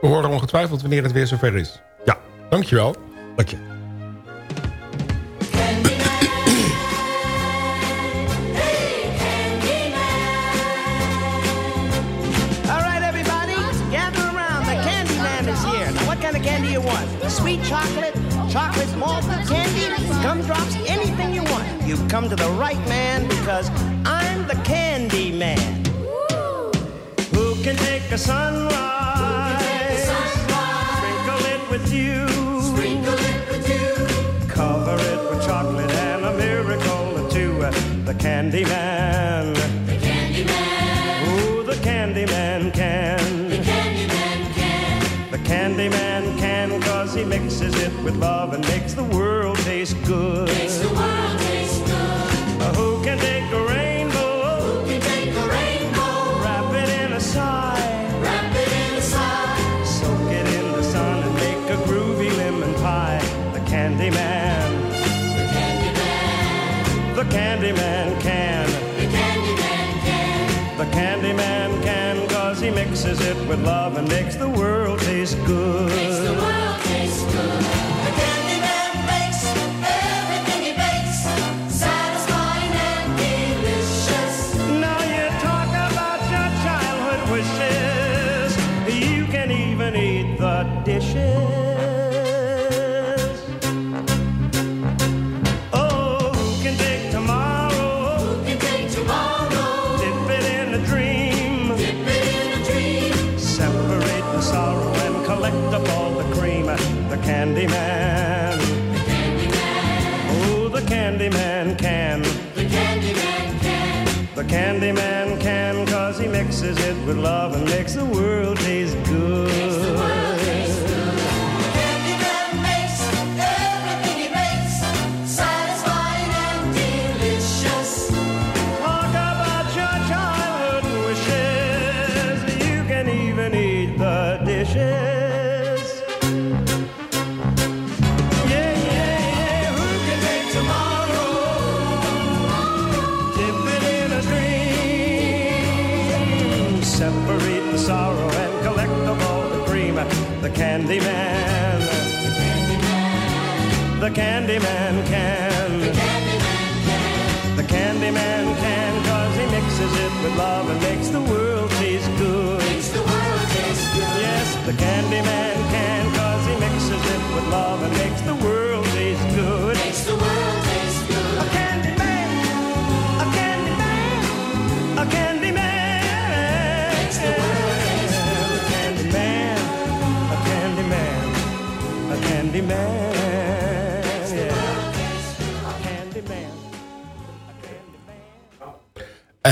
We horen ongetwijfeld wanneer het weer zover is. Ja. Dankjewel. Dank je. Sweet chocolate, chocolate malt candy, gumdrops, anything you want. You've come to the right man because I'm the candy man. Who can take a sunrise? Sprinkle it with you. Sprinkle it with you. Cover it with chocolate and a miracle or two. The candy man. Mixes it with love and makes the world taste good. Makes the world taste good. who can take a rainbow? Who can take a rainbow? Wrap it in a sigh. Wrap it in a sigh. Soak it in the sun and make a groovy lemon pie. The candy man. The candy man. The candy man can. The candy man can. The candy man can cause he mixes it with love and makes the world taste good. Candy man. Oh, the candyman can. The candyman can. The candyman can cause he mixes it with love and makes the world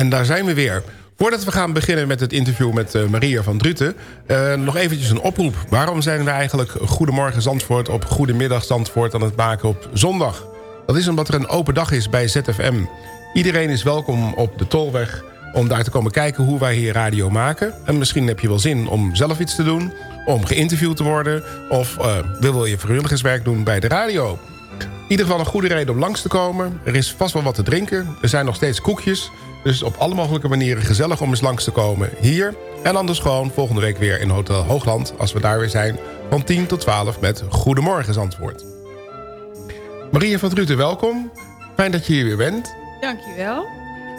En daar zijn we weer. Voordat we gaan beginnen met het interview met eh, Maria van Druten... eh, nog eventjes een oproep. Waarom zijn we eigenlijk Goedemorgen Zandvoort... op Goedemiddag Zandvoort aan het maken op zondag? Dat is omdat er een open dag is bij ZFM. Iedereen is welkom op de Tolweg om daar te komen kijken hoe wij hier radio maken. En misschien heb je wel zin om zelf iets te doen... om geïnterviewd te worden... of eh, wil je vrijwilligerswerk doen bij de radio... In ieder geval een goede reden om langs te komen. Er is vast wel wat te drinken. Er zijn nog steeds koekjes. Dus op alle mogelijke manieren gezellig om eens langs te komen. Hier en anders gewoon volgende week weer in Hotel Hoogland... als we daar weer zijn van 10 tot 12 met Goedemorgen Zandvoort. Maria van Druten, welkom. Fijn dat je hier weer bent. Dankjewel.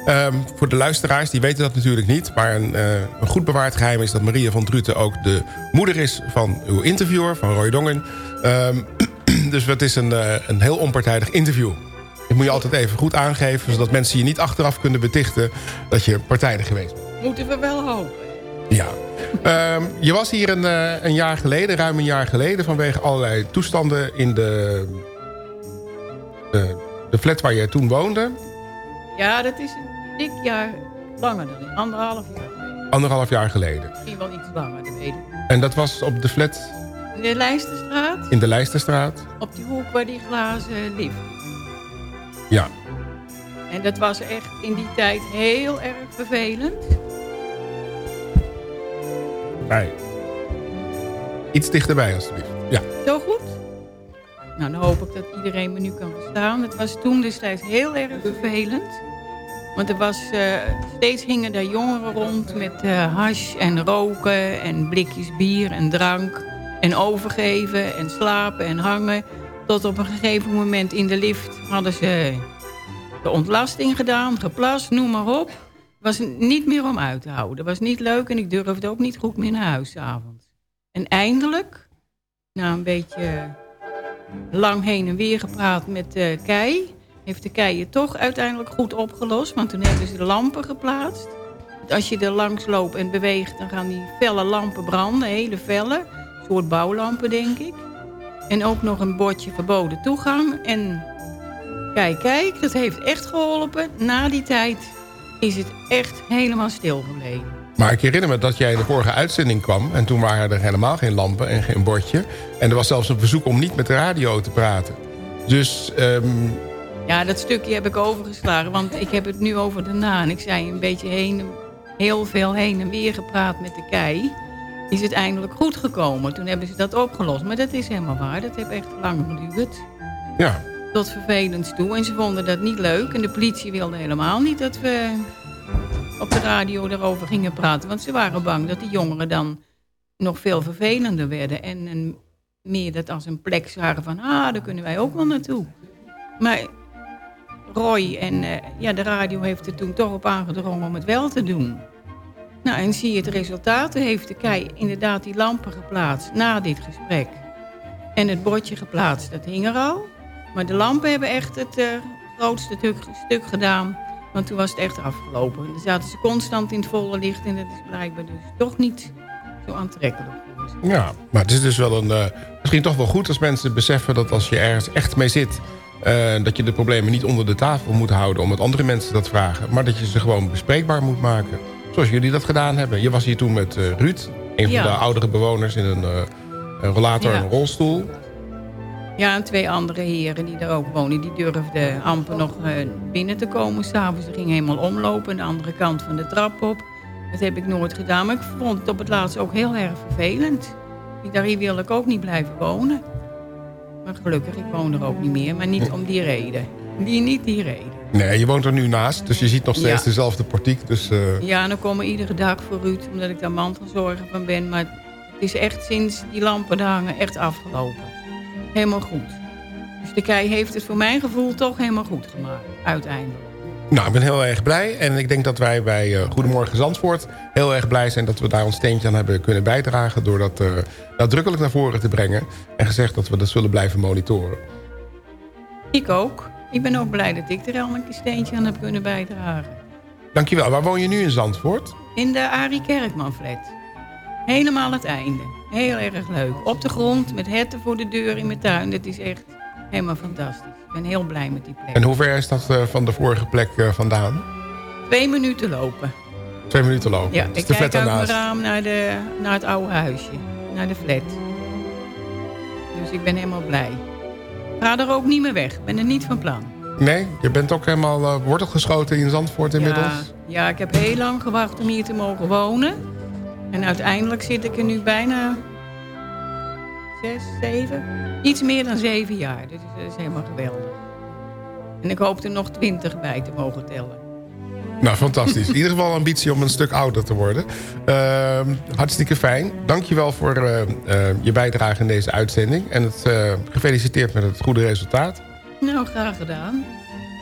Ehm, voor de luisteraars, die weten dat natuurlijk niet... maar een, eh, een goed bewaard geheim is dat Maria van Druten... ook de moeder is van uw interviewer, van Roy Dongen. Ehm, dus het is een, eh, een heel onpartijdig interview. Dat moet je altijd even goed aangeven... zodat mensen je niet achteraf kunnen betichten... dat je partijdig geweest bent. Moeten we wel hopen. Ja. Ehm, je was hier een, eh, een jaar geleden, ruim een jaar geleden... vanwege allerlei toestanden in de, de, de flat waar je toen woonde. Ja, dat is een dik jaar langer dan anderhalf jaar geleden. Anderhalf jaar geleden. Misschien wel iets langer, dat weet ik. En dat was op de flat In de Leijsterstraat, in de Leijsterstraat. op die hoek waar die glazen lift. Ja. En dat was echt in die tijd heel erg vervelend. Bij. Iets dichterbij, alstublieft. Ja. Zo goed? Nou, dan hoop ik dat iedereen me nu kan verstaan. Het was toen destijds heel erg vervelend. Want er was, eh, steeds hingen daar jongeren rond met eh hash en roken en blikjes bier en drank. En overgeven en slapen en hangen. Tot op een gegeven moment in de lift hadden ze de ontlasting gedaan, geplast, noem maar op. was niet meer om uit te houden. was niet leuk en ik durfde ook niet goed meer naar huis avonds. En eindelijk, na een beetje lang heen en weer gepraat met de kei... heeft de kei het toch uiteindelijk goed opgelost. Want toen hebben ze de lampen geplaatst. Als je er langs loopt en beweegt, dan gaan die felle lampen branden. Hele felle. Een soort bouwlampen, denk ik. En ook nog een bordje verboden toegang. En kijk, kijk, dat heeft echt geholpen. Na die tijd is het echt helemaal stil gebleven. Maar ik herinner me dat jij in de vorige uitzending kwam... en toen waren er helemaal geen lampen en geen bordje. En er was zelfs een verzoek om niet met de radio te praten. Dus ehm, Ja, dat stukje heb ik overgeslagen, want ik heb het nu over daarna. En ik zei een beetje heen, heel veel heen en weer gepraat met de kei. Is het eindelijk goed gekomen. Toen hebben ze dat opgelost. Maar dat is helemaal waar. Dat heeft echt lang geduurd. ja, Tot vervelend toe. En ze vonden dat niet leuk. En de politie wilde helemaal niet dat we op de radio erover gingen praten. Want ze waren bang dat die jongeren dan nog veel vervelender werden. En, en meer dat als een plek zagen van... ah, daar kunnen wij ook wel naartoe. Maar Roy en eh, ja, de radio heeft er toen toch op aangedrongen om het wel te doen. Nou, en zie je het resultaat. Heeft de kei inderdaad die lampen geplaatst na dit gesprek. En het bordje geplaatst, dat hing er al. Maar de lampen hebben echt het eh, grootste stuk, gedaan. Want toen was het echt afgelopen. Dan zaten ze constant in het volle licht. En dat is blijkbaar dus toch niet zo aantrekkelijk. ja, maar het is dus wel een... eh, misschien toch wel goed als mensen beseffen dat als je ergens echt mee zit... eh, dat je de problemen niet onder de tafel moet houden... omdat andere mensen dat vragen. Maar dat je ze gewoon bespreekbaar moet maken. Zoals jullie dat gedaan hebben. Je was hier toen met eh, Ruud. Een van de oudere bewoners in een, eh, een rollator en Ja. een rolstoel. Ja, en twee andere heren die daar ook wonen... die durfden amper nog eh, binnen te komen s'avonds. Ze gingen helemaal omlopen de andere kant van de trap op. Dat heb ik nooit gedaan. Maar ik vond het op het laatst ook heel erg vervelend. Ik hier wil ik ook niet blijven wonen. Maar gelukkig, ik woon er ook niet meer. Maar niet om die reden. Die, niet die reden. Nee, je woont er nu naast. Dus je ziet nog steeds Ja. dezelfde portiek. Dus, eh, Ja, en dan komen iedere dag voor Ruud, omdat ik daar mantelzorger van ben. Maar het is echt sinds die lampen daar hangen echt afgelopen. Helemaal goed. Dus de kei heeft het voor mijn gevoel toch helemaal goed gemaakt, uiteindelijk. Nou, ik ben heel erg blij. En ik denk dat wij bij eh, Goedemorgen Zandvoort heel erg blij zijn... dat we daar ons steentje aan hebben kunnen bijdragen... door dat eh, nadrukkelijk naar voren te brengen. En gezegd dat we dat zullen blijven monitoren. Ik ook. Ik ben ook blij dat ik er al een steentje aan heb kunnen bijdragen. Dankjewel. Waar woon je nu in Zandvoort? In de Arie Kerkman flat. Helemaal het einde. Heel erg leuk. Op de grond, met herten voor de deur in mijn tuin. Dat is echt helemaal fantastisch. Ik ben heel blij met die plek. En hoe ver is dat eh, van de vorige plek eh, vandaan? Twee minuten lopen. Twee minuten lopen. Ja, ik kijk uit mijn raam naar, de, naar het oude huisje. Naar de flat. Dus ik ben helemaal blij. Ga er ook niet meer weg. Ik ben er niet van plan. Nee, je bent ook helemaal uh, wortelgeschoten in Zandvoort inmiddels. Ja, ja, ik heb heel lang gewacht om hier te mogen wonen. En uiteindelijk zit ik er nu bijna zes, zeven, iets meer dan zeven jaar. Dus dat is helemaal geweldig. En ik hoop er nog twintig bij te mogen tellen. Nou, fantastisch. In ieder geval ambitie om een stuk ouder te worden. Ehm, hartstikke fijn. Dankjewel voor eh, eh, je bijdrage in deze uitzending. En het, eh, gefeliciteerd met het goede resultaat. Nou, graag gedaan.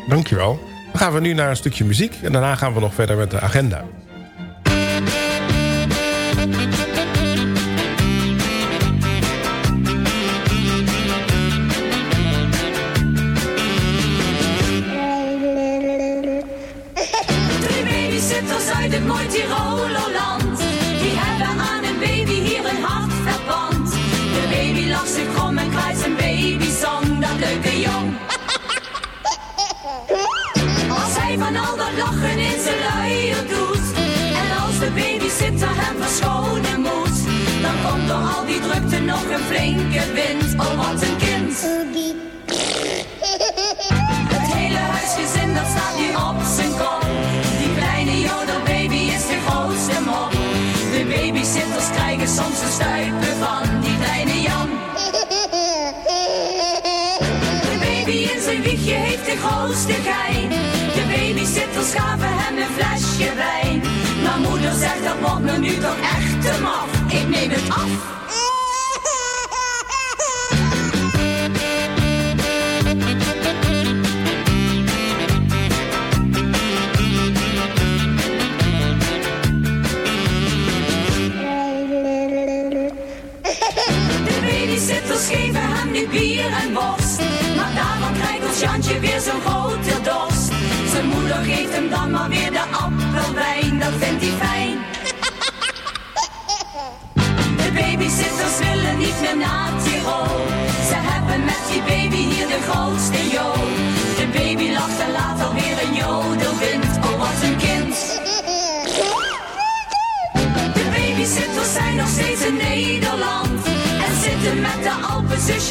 Dankjewel. Dan gaan we nu naar een stukje muziek. En daarna gaan we nog verder met de agenda. Wordt me nu toch echt te maf. Ik neem het af.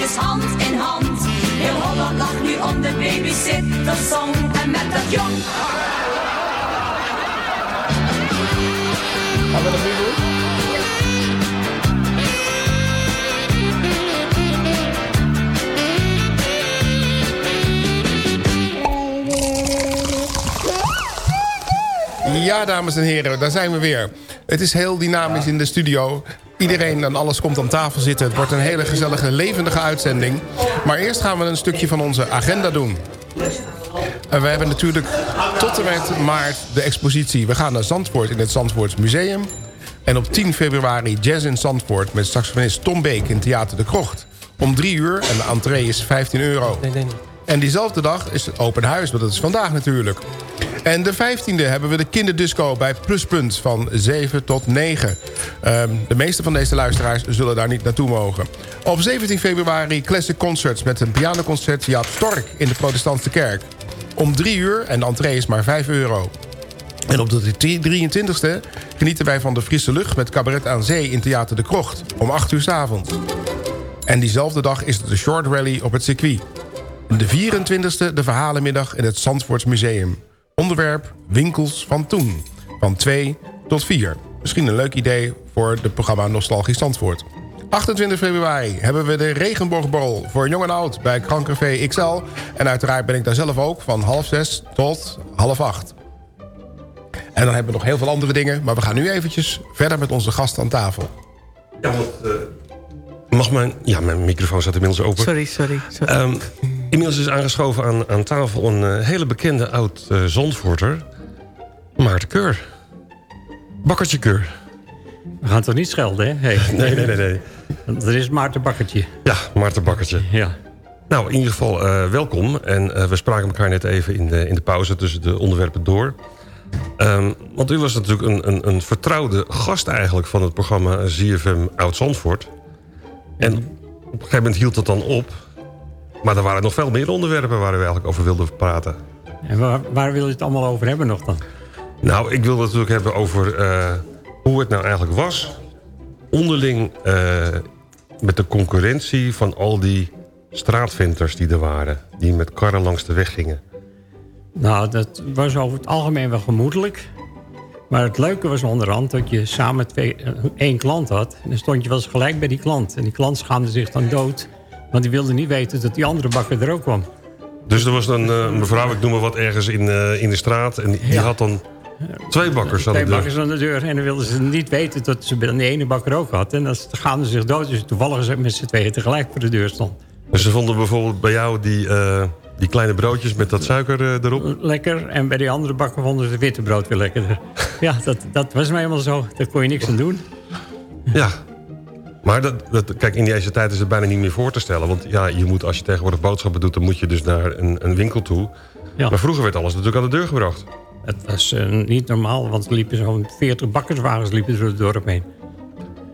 Alpenzusjes hand in hand. Heel Holland lacht nu om de babysittersong. En met dat jong. Gaan we dat nu doen? Ja, dames en heren, daar zijn we weer. Het is heel dynamisch in de studio. Iedereen en alles komt aan tafel zitten. Het wordt een hele gezellige, levendige uitzending. Maar eerst gaan we een stukje van onze agenda doen. En we hebben natuurlijk tot en met maart de expositie. We gaan naar Zandvoort in het Zandvoorts Museum. En op 10 februari Jazz in Zandvoort... met saxofonist Tom Beek in Theater de Krocht. Om 3 uur en de entree is 15 euro. En diezelfde dag is het open huis, want dat is vandaag natuurlijk. En de 15e hebben we de kinderdisco bij Pluspunt van 7 tot 9. Ehm, de meeste van deze luisteraars zullen daar niet naartoe mogen. Op 17 februari Classic Concerts met een pianoconcert Jaap Stork in de protestantse kerk. Om 3 uur en de entree is maar 5 euro. En op de 23e genieten wij van de frisse lucht met cabaret aan zee in Theater de Krocht. Om 8 uur 's avonds. En diezelfde dag is het de short rally op het circuit. De 24e de verhalenmiddag in het Zandvoorts Museum. Onderwerp Winkels van Toen. Van 2 tot 4. Misschien een leuk idee voor het programma Nostalgisch Zandvoort. 28 februari hebben we de Regenboogborrel voor jong en oud bij Krancafé XL. En uiteraard ben ik daar zelf ook van half zes tot half acht. En dan hebben we nog heel veel andere dingen. Maar we gaan nu eventjes verder met onze gast aan tafel. Ja, want, eh, mag mijn... Ja, mijn microfoon staat inmiddels open. Sorry, sorry. sorry. Ehm, Inmiddels is aangeschoven aan, aan tafel een eh, hele bekende oud eh. Maarten Keur. Bakkertje Keur. We gaan toch niet schelden, hè? Hey. Nee, nee, nee, nee. Dat is Maarten Bakkertje. Ja, Maarten Bakkertje. Ja. Nou, in ieder geval eh, welkom. En we spraken elkaar net even in de, in de pauze tussen de onderwerpen door. Ehm, want u was natuurlijk een, een, een vertrouwde gast eigenlijk van het programma ZFM Oud-Zandvoort. En op een gegeven moment hield het dan op. Maar er waren nog veel meer onderwerpen waar we eigenlijk over wilden praten. En waar, waar wil je het allemaal over hebben nog dan? Nou, ik wil het natuurlijk hebben over eh, hoe het nou eigenlijk was. Onderling eh, met de concurrentie van al die straatventers die er waren. Die met karren langs de weg gingen. Nou, dat was over het algemeen wel gemoedelijk. Maar het leuke was onderhand dat je samen twee, eh, één klant had. En dan stond je wel eens gelijk bij die klant. En die klant schaamde zich dan dood. Want die wilde niet weten dat die andere bakker er ook kwam. Dus er was een eh, mevrouw, ik noem maar wat, ergens in, eh, in de straat. En die, had dan twee bakkers aan de Twee deur. bakkers aan de deur. En dan wilden ze niet weten dat ze bij de ene bakker ook had. En dan schaamden ze zich dood. Dus toevallig met z'n tweeën tegelijk voor de deur stond. Dus ze vonden bijvoorbeeld bij jou die, eh, die kleine broodjes met dat suiker eh, erop. Lekker. En bij die andere bakker vonden ze het witte brood weer lekkerder. ja, dat, dat was mij helemaal zo. Daar kon je niks aan doen. Ja. Maar dat, dat, kijk, in deze tijd is het bijna niet meer voor te stellen. Want ja, je moet, als je tegenwoordig boodschappen doet... dan moet je dus naar een, een winkel toe. Ja. Maar vroeger werd alles natuurlijk aan de deur gebracht. Het was eh, niet normaal, want er liepen zo'n 40 bakkerswagens liepen door het dorp heen.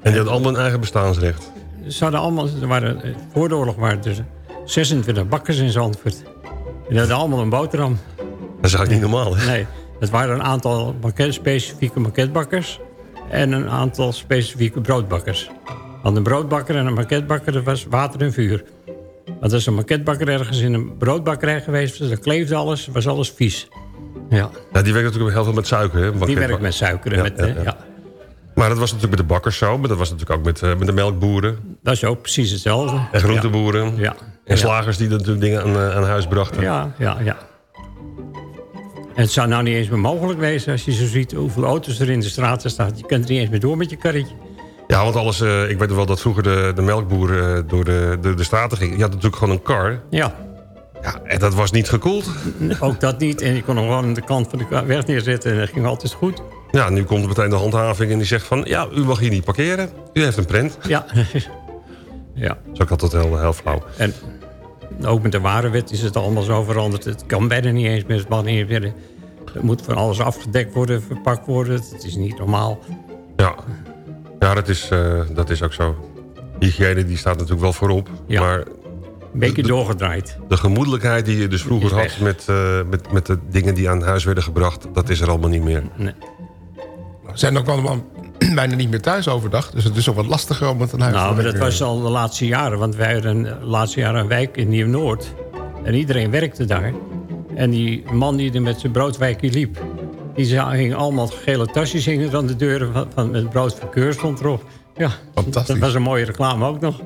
En die had allemaal een eigen bestaansrecht. Ze hadden allemaal, er waren, eh, voor de oorlog waren er 26 bakkers in Zandvoort. En die hadden allemaal een boterham. Dat is eigenlijk niet normaal, hè? Nee, het waren een aantal specifieke maquetbakkers... en een aantal specifieke broodbakkers. Want een broodbakker en een maquetbakker, dat was water en vuur. Want als een maquetbakker ergens in een broodbakkerij geweest was... dan kleefde alles, was alles vies. Ja, Ja, die werkt natuurlijk heel veel met suiker. Hè? die werkt met suiker. Ja, met, ja. Maar dat was natuurlijk met de bakkers zo. Maar dat was natuurlijk ook met, eh, met de melkboeren. Dat is ook precies hetzelfde. En groenteboeren. Ja. En slagers die natuurlijk dingen aan, eh, aan huis brachten. Ja, ja, ja. En het zou nou niet eens meer mogelijk wezen als je zo ziet hoeveel auto's er in de straten staan. Je kunt er niet eens meer door met je karretje. Ja, want alles, eh, ik weet wel dat vroeger de, de melkboer eh, door de, de, de straten ging. Je had natuurlijk gewoon een kar. Ja. Ja, en dat was niet gekoeld. Ook dat niet. En je kon hem gewoon aan de kant van de weg neerzetten en dat ging altijd goed. Ja, nu komt meteen de handhaving en die zegt van... ja, u mag hier niet parkeren. U heeft een prent. Ja. ja. Dat is ook altijd heel, heel flauw. En ook met de warenwet is het allemaal zo veranderd. Het kan bijna niet eens meer. Het mag niet meer. Er moet van alles afgedekt worden, verpakt worden. Het is niet normaal. Ja, ja dat, is, eh, dat is ook zo. Hygiëne die staat natuurlijk wel voorop. Maar Een beetje doorgedraaid. de gemoedelijkheid die je dus vroeger had... Met, eh, met, met de dingen die aan huis werden gebracht... dat is er allemaal niet meer. Nee. We zijn ook allemaal bijna niet meer thuis overdag. Dus het is ook wat lastiger om het aan huis Nou, te maar dat was al de laatste jaren. Want wij hadden de laatste jaren een wijk in Nieuw-Noord. En iedereen werkte daar. En die man die er met zijn broodwijkje liep... die za- hing allemaal gele tasjes hingen aan de deuren... van, van met stond erop. Ja, Fantastisch. dat was een mooie reclame ook nog.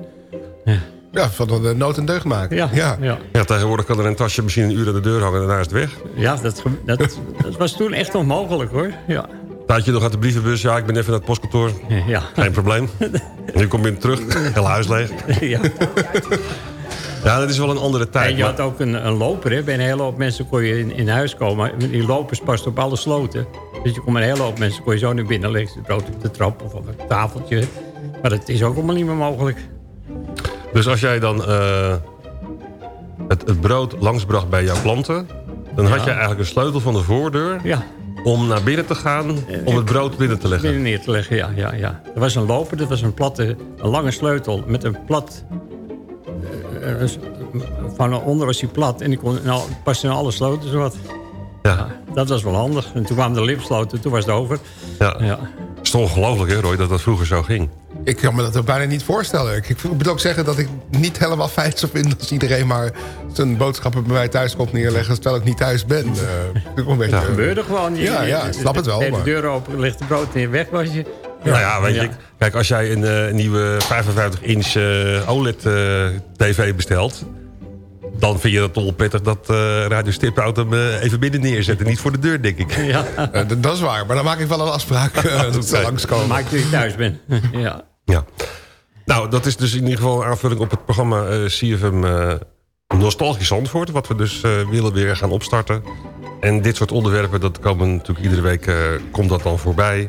Ja, van de nood en deugd maken. Ja, ja. ja. Ja, tegenwoordig kan er een tasje misschien een uur aan de deur hangen... en daarna is het weg. Ja, dat, dat, dat was toen echt onmogelijk hoor. Ja. Tijdje nog uit de brievenbus. Ja, ik ben even naar het postkantoor. Ja. Geen probleem. Nu kom je terug. Heel huis leeg. ja. Ja, dat is wel een andere tijd. En je maar- had ook een, een loper. Hè. Bij een hele hoop mensen kon je in, in huis komen. Die lopers past op alle sloten. Dus je kon met een hele hoop mensen kon je zo naar binnen leggen. Het brood op de trap of op een tafeltje. Maar dat is ook allemaal niet meer mogelijk. Dus als jij dan eh, het, het brood langsbracht bij jouw klanten... dan had je eigenlijk een sleutel van de voordeur... Ja. om naar binnen te gaan om het brood binnen te leggen. Binnen neer te leggen, ja. ja, ja. Er was een loper, dat was een platte, een lange sleutel met een plat... van onder was hij plat en die kon, nou, paste in alle sloten zowat. Ja. Dat was wel handig. En toen kwamen de lipsloten, toen was het over. Ja. Ja. Het is toch ongelooflijk, hè, Roy, dat dat vroeger zo ging. Ik kan me dat ook bijna niet voorstellen. Ik, ik moet ook zeggen dat ik niet helemaal fijn zou vinden... als iedereen maar zijn boodschappen bij mij thuis komt neerleggen... terwijl ik niet thuis ben. Eh, ik een beetje, Dat gebeurde gewoon. Je- Ja, ja, ik snap het wel. deed de Maar. deur open, ligt de brood neer, weg was je. Nou ja, weet je, kijk, als jij een eh, nieuwe 55-inch OLED-tv bestelt... dan vind je dat toch wel prettig dat eh Radio Stiphout hem eh, even binnen neerzet... en niet voor de deur, denk ik. Ja. Eh, dat is waar, maar dan maak ik wel een afspraak eh, dat ze langskomen. Maak dat ik thuis ben. ja. Ja. Nou, dat is dus in ieder geval een aanvulling op het programma eh, CFM eh, nostalgisch Zandvoort... wat we dus eh, willen weer gaan opstarten. En dit soort onderwerpen, dat komen natuurlijk iedere week... eh, komt dat dan voorbij.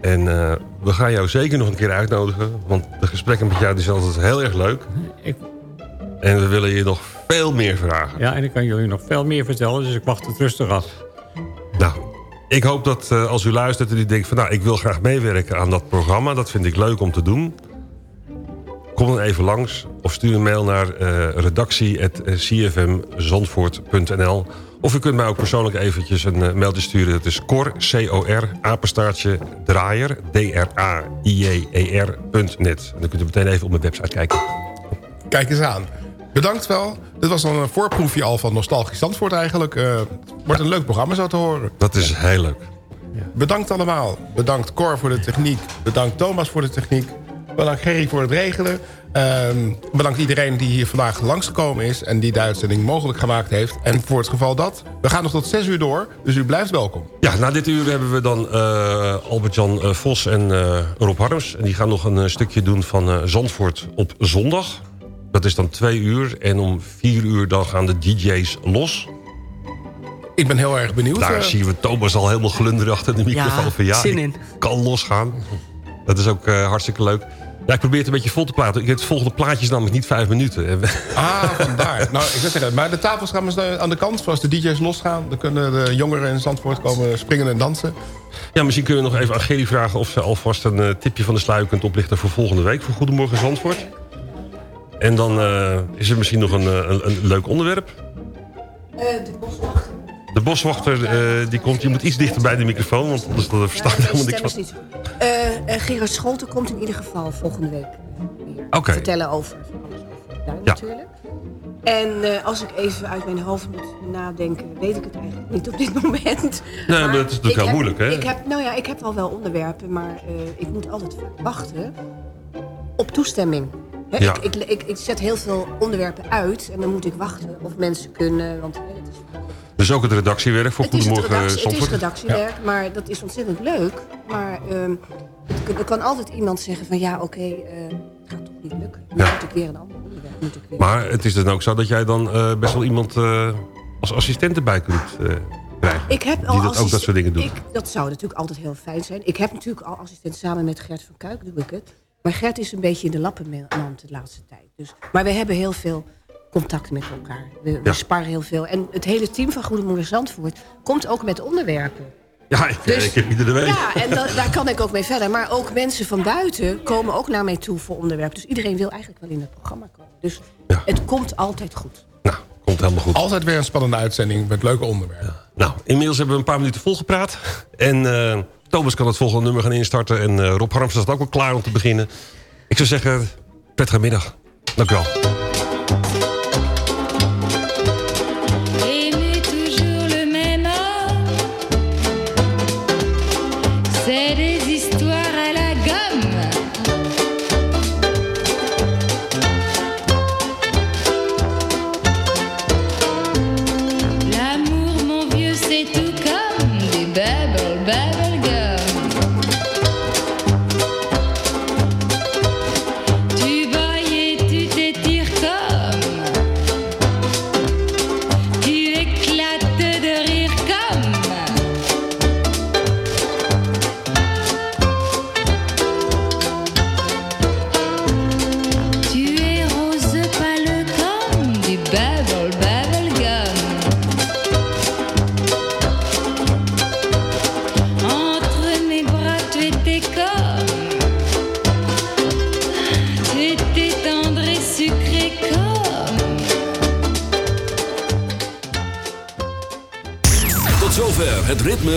En eh, we gaan jou zeker nog een keer uitnodigen. Want de gesprekken met jou die zijn altijd heel erg leuk. Ik- En we willen je nog veel meer vragen. Ja, en ik kan jullie nog veel meer vertellen, dus ik wacht het rustig af. Nou, ik hoop dat eh, als u luistert en u denkt van... nou, ik wil graag meewerken aan dat programma. Dat vind ik leuk om te doen. Kom dan even langs of stuur een mail naar eh redactie.cfmzandvoort.nl Of u kunt mij ook persoonlijk eventjes een eh, mailtje sturen. Dat is cor, C-O-R, apenstaartje, draaier, D-R-A-I-J-E-R.net. En dan kunt u meteen even op mijn website kijken. Kijk eens aan. Bedankt wel. Dit was dan een voorproefje al van Nostalgisch Zandvoort eigenlijk. Eh, wordt een leuk programma zo te horen. Dat is heel leuk. Bedankt allemaal. Bedankt Cor voor de techniek. Bedankt Thomas voor de techniek. Bedankt Gerry voor het regelen. Ehm, bedankt iedereen die hier vandaag langsgekomen is... en die de uitzending mogelijk gemaakt heeft. En voor het geval dat, we gaan nog tot 6 uur door. Dus u blijft welkom. Ja, na dit uur hebben we dan eh, Albert-Jan eh, Vos en eh, Rob Harms. En die gaan nog een stukje doen van eh, Zandvoort op zondag. Dat is dan twee uur. En om vier uur dan gaan de DJ's los. Ik ben heel erg benieuwd. Daar zien we Thomas al helemaal glunderen achter de microfoon. Ja, van, ja, zin in. kan losgaan. Dat is ook eh, hartstikke leuk. Ja, ik probeer het een beetje vol te praten. Ik- Het volgende plaatje is namelijk niet vijf minuten. Ah, vandaar. nou, ik wil zeggen, maar de tafels gaan we aan de kant. Zoals de DJ's losgaan, dan kunnen de jongeren in Zandvoort komen springen en dansen. Ja, misschien kunnen we nog even aan Gerry vragen... of ze alvast een eh, tipje van de sluier kunt oplichten voor volgende week... voor Goedemorgen Zandvoort. En dan eh, is er misschien nog een, eh, een, een leuk onderwerp. de boswachter. De boswachter eh, die komt, je moet iets dichter bij de microfoon... want anders dan verstaat Ja, helemaal niks van. niet eh, Gerard Scholten komt in ieder geval volgende week weer vertellen over alles Ja. natuurlijk. En als ik even uit mijn hoofd moet nadenken, weet ik het eigenlijk niet op dit moment. Nee, maar dat is natuurlijk heel moeilijk, hè? Ik heb, nou ja, ik heb al wel onderwerpen, maar ik moet altijd wachten op toestemming. Hè, Ja. ik, ik, ik, ik zet heel veel onderwerpen uit en dan moet ik wachten of mensen kunnen. Want Dus ook het redactiewerk voor het is, het, Goedemorgen redactie, het is redactiewerk, maar dat is ontzettend leuk. Maar ehm, het er kan altijd iemand zeggen van ja, oké, eh, het gaat toch niet lukken. Dan Ja. moet ik weer een ander onderwerp. Moet ik weer. Maar het is dan ook zo dat jij dan eh, best wel iemand eh, als assistent erbij kunt eh, krijgen. ik heb die al dat ook dat soort dingen doet. Ik, dat zou natuurlijk altijd heel fijn zijn. Ik heb natuurlijk al assistent samen met Gert van Kuik, doe ik het. Maar Gert is een beetje in de lappenmand de laatste tijd. Dus, maar we hebben heel veel contact met elkaar. We, we Ja. sparren heel veel. En het hele team van Goedemorgen Zandvoort komt ook met onderwerpen. Ja, ik, Dus- ik heb iedere week. Ja, en da- daar kan ik ook mee verder. Maar ook mensen van buiten komen ook naar mij toe voor onderwerpen. Dus iedereen wil eigenlijk wel in het programma komen. Dus het komt altijd goed. Komt helemaal goed. Altijd weer een spannende uitzending met leuke onderwerpen. Nou, inmiddels hebben we een paar minuten volgepraat. En eh, Thomas kan het volgende nummer gaan instarten. En eh, Rob Harms staat ook al klaar om te beginnen. Ik zou zeggen, prettige middag. Dank u wel.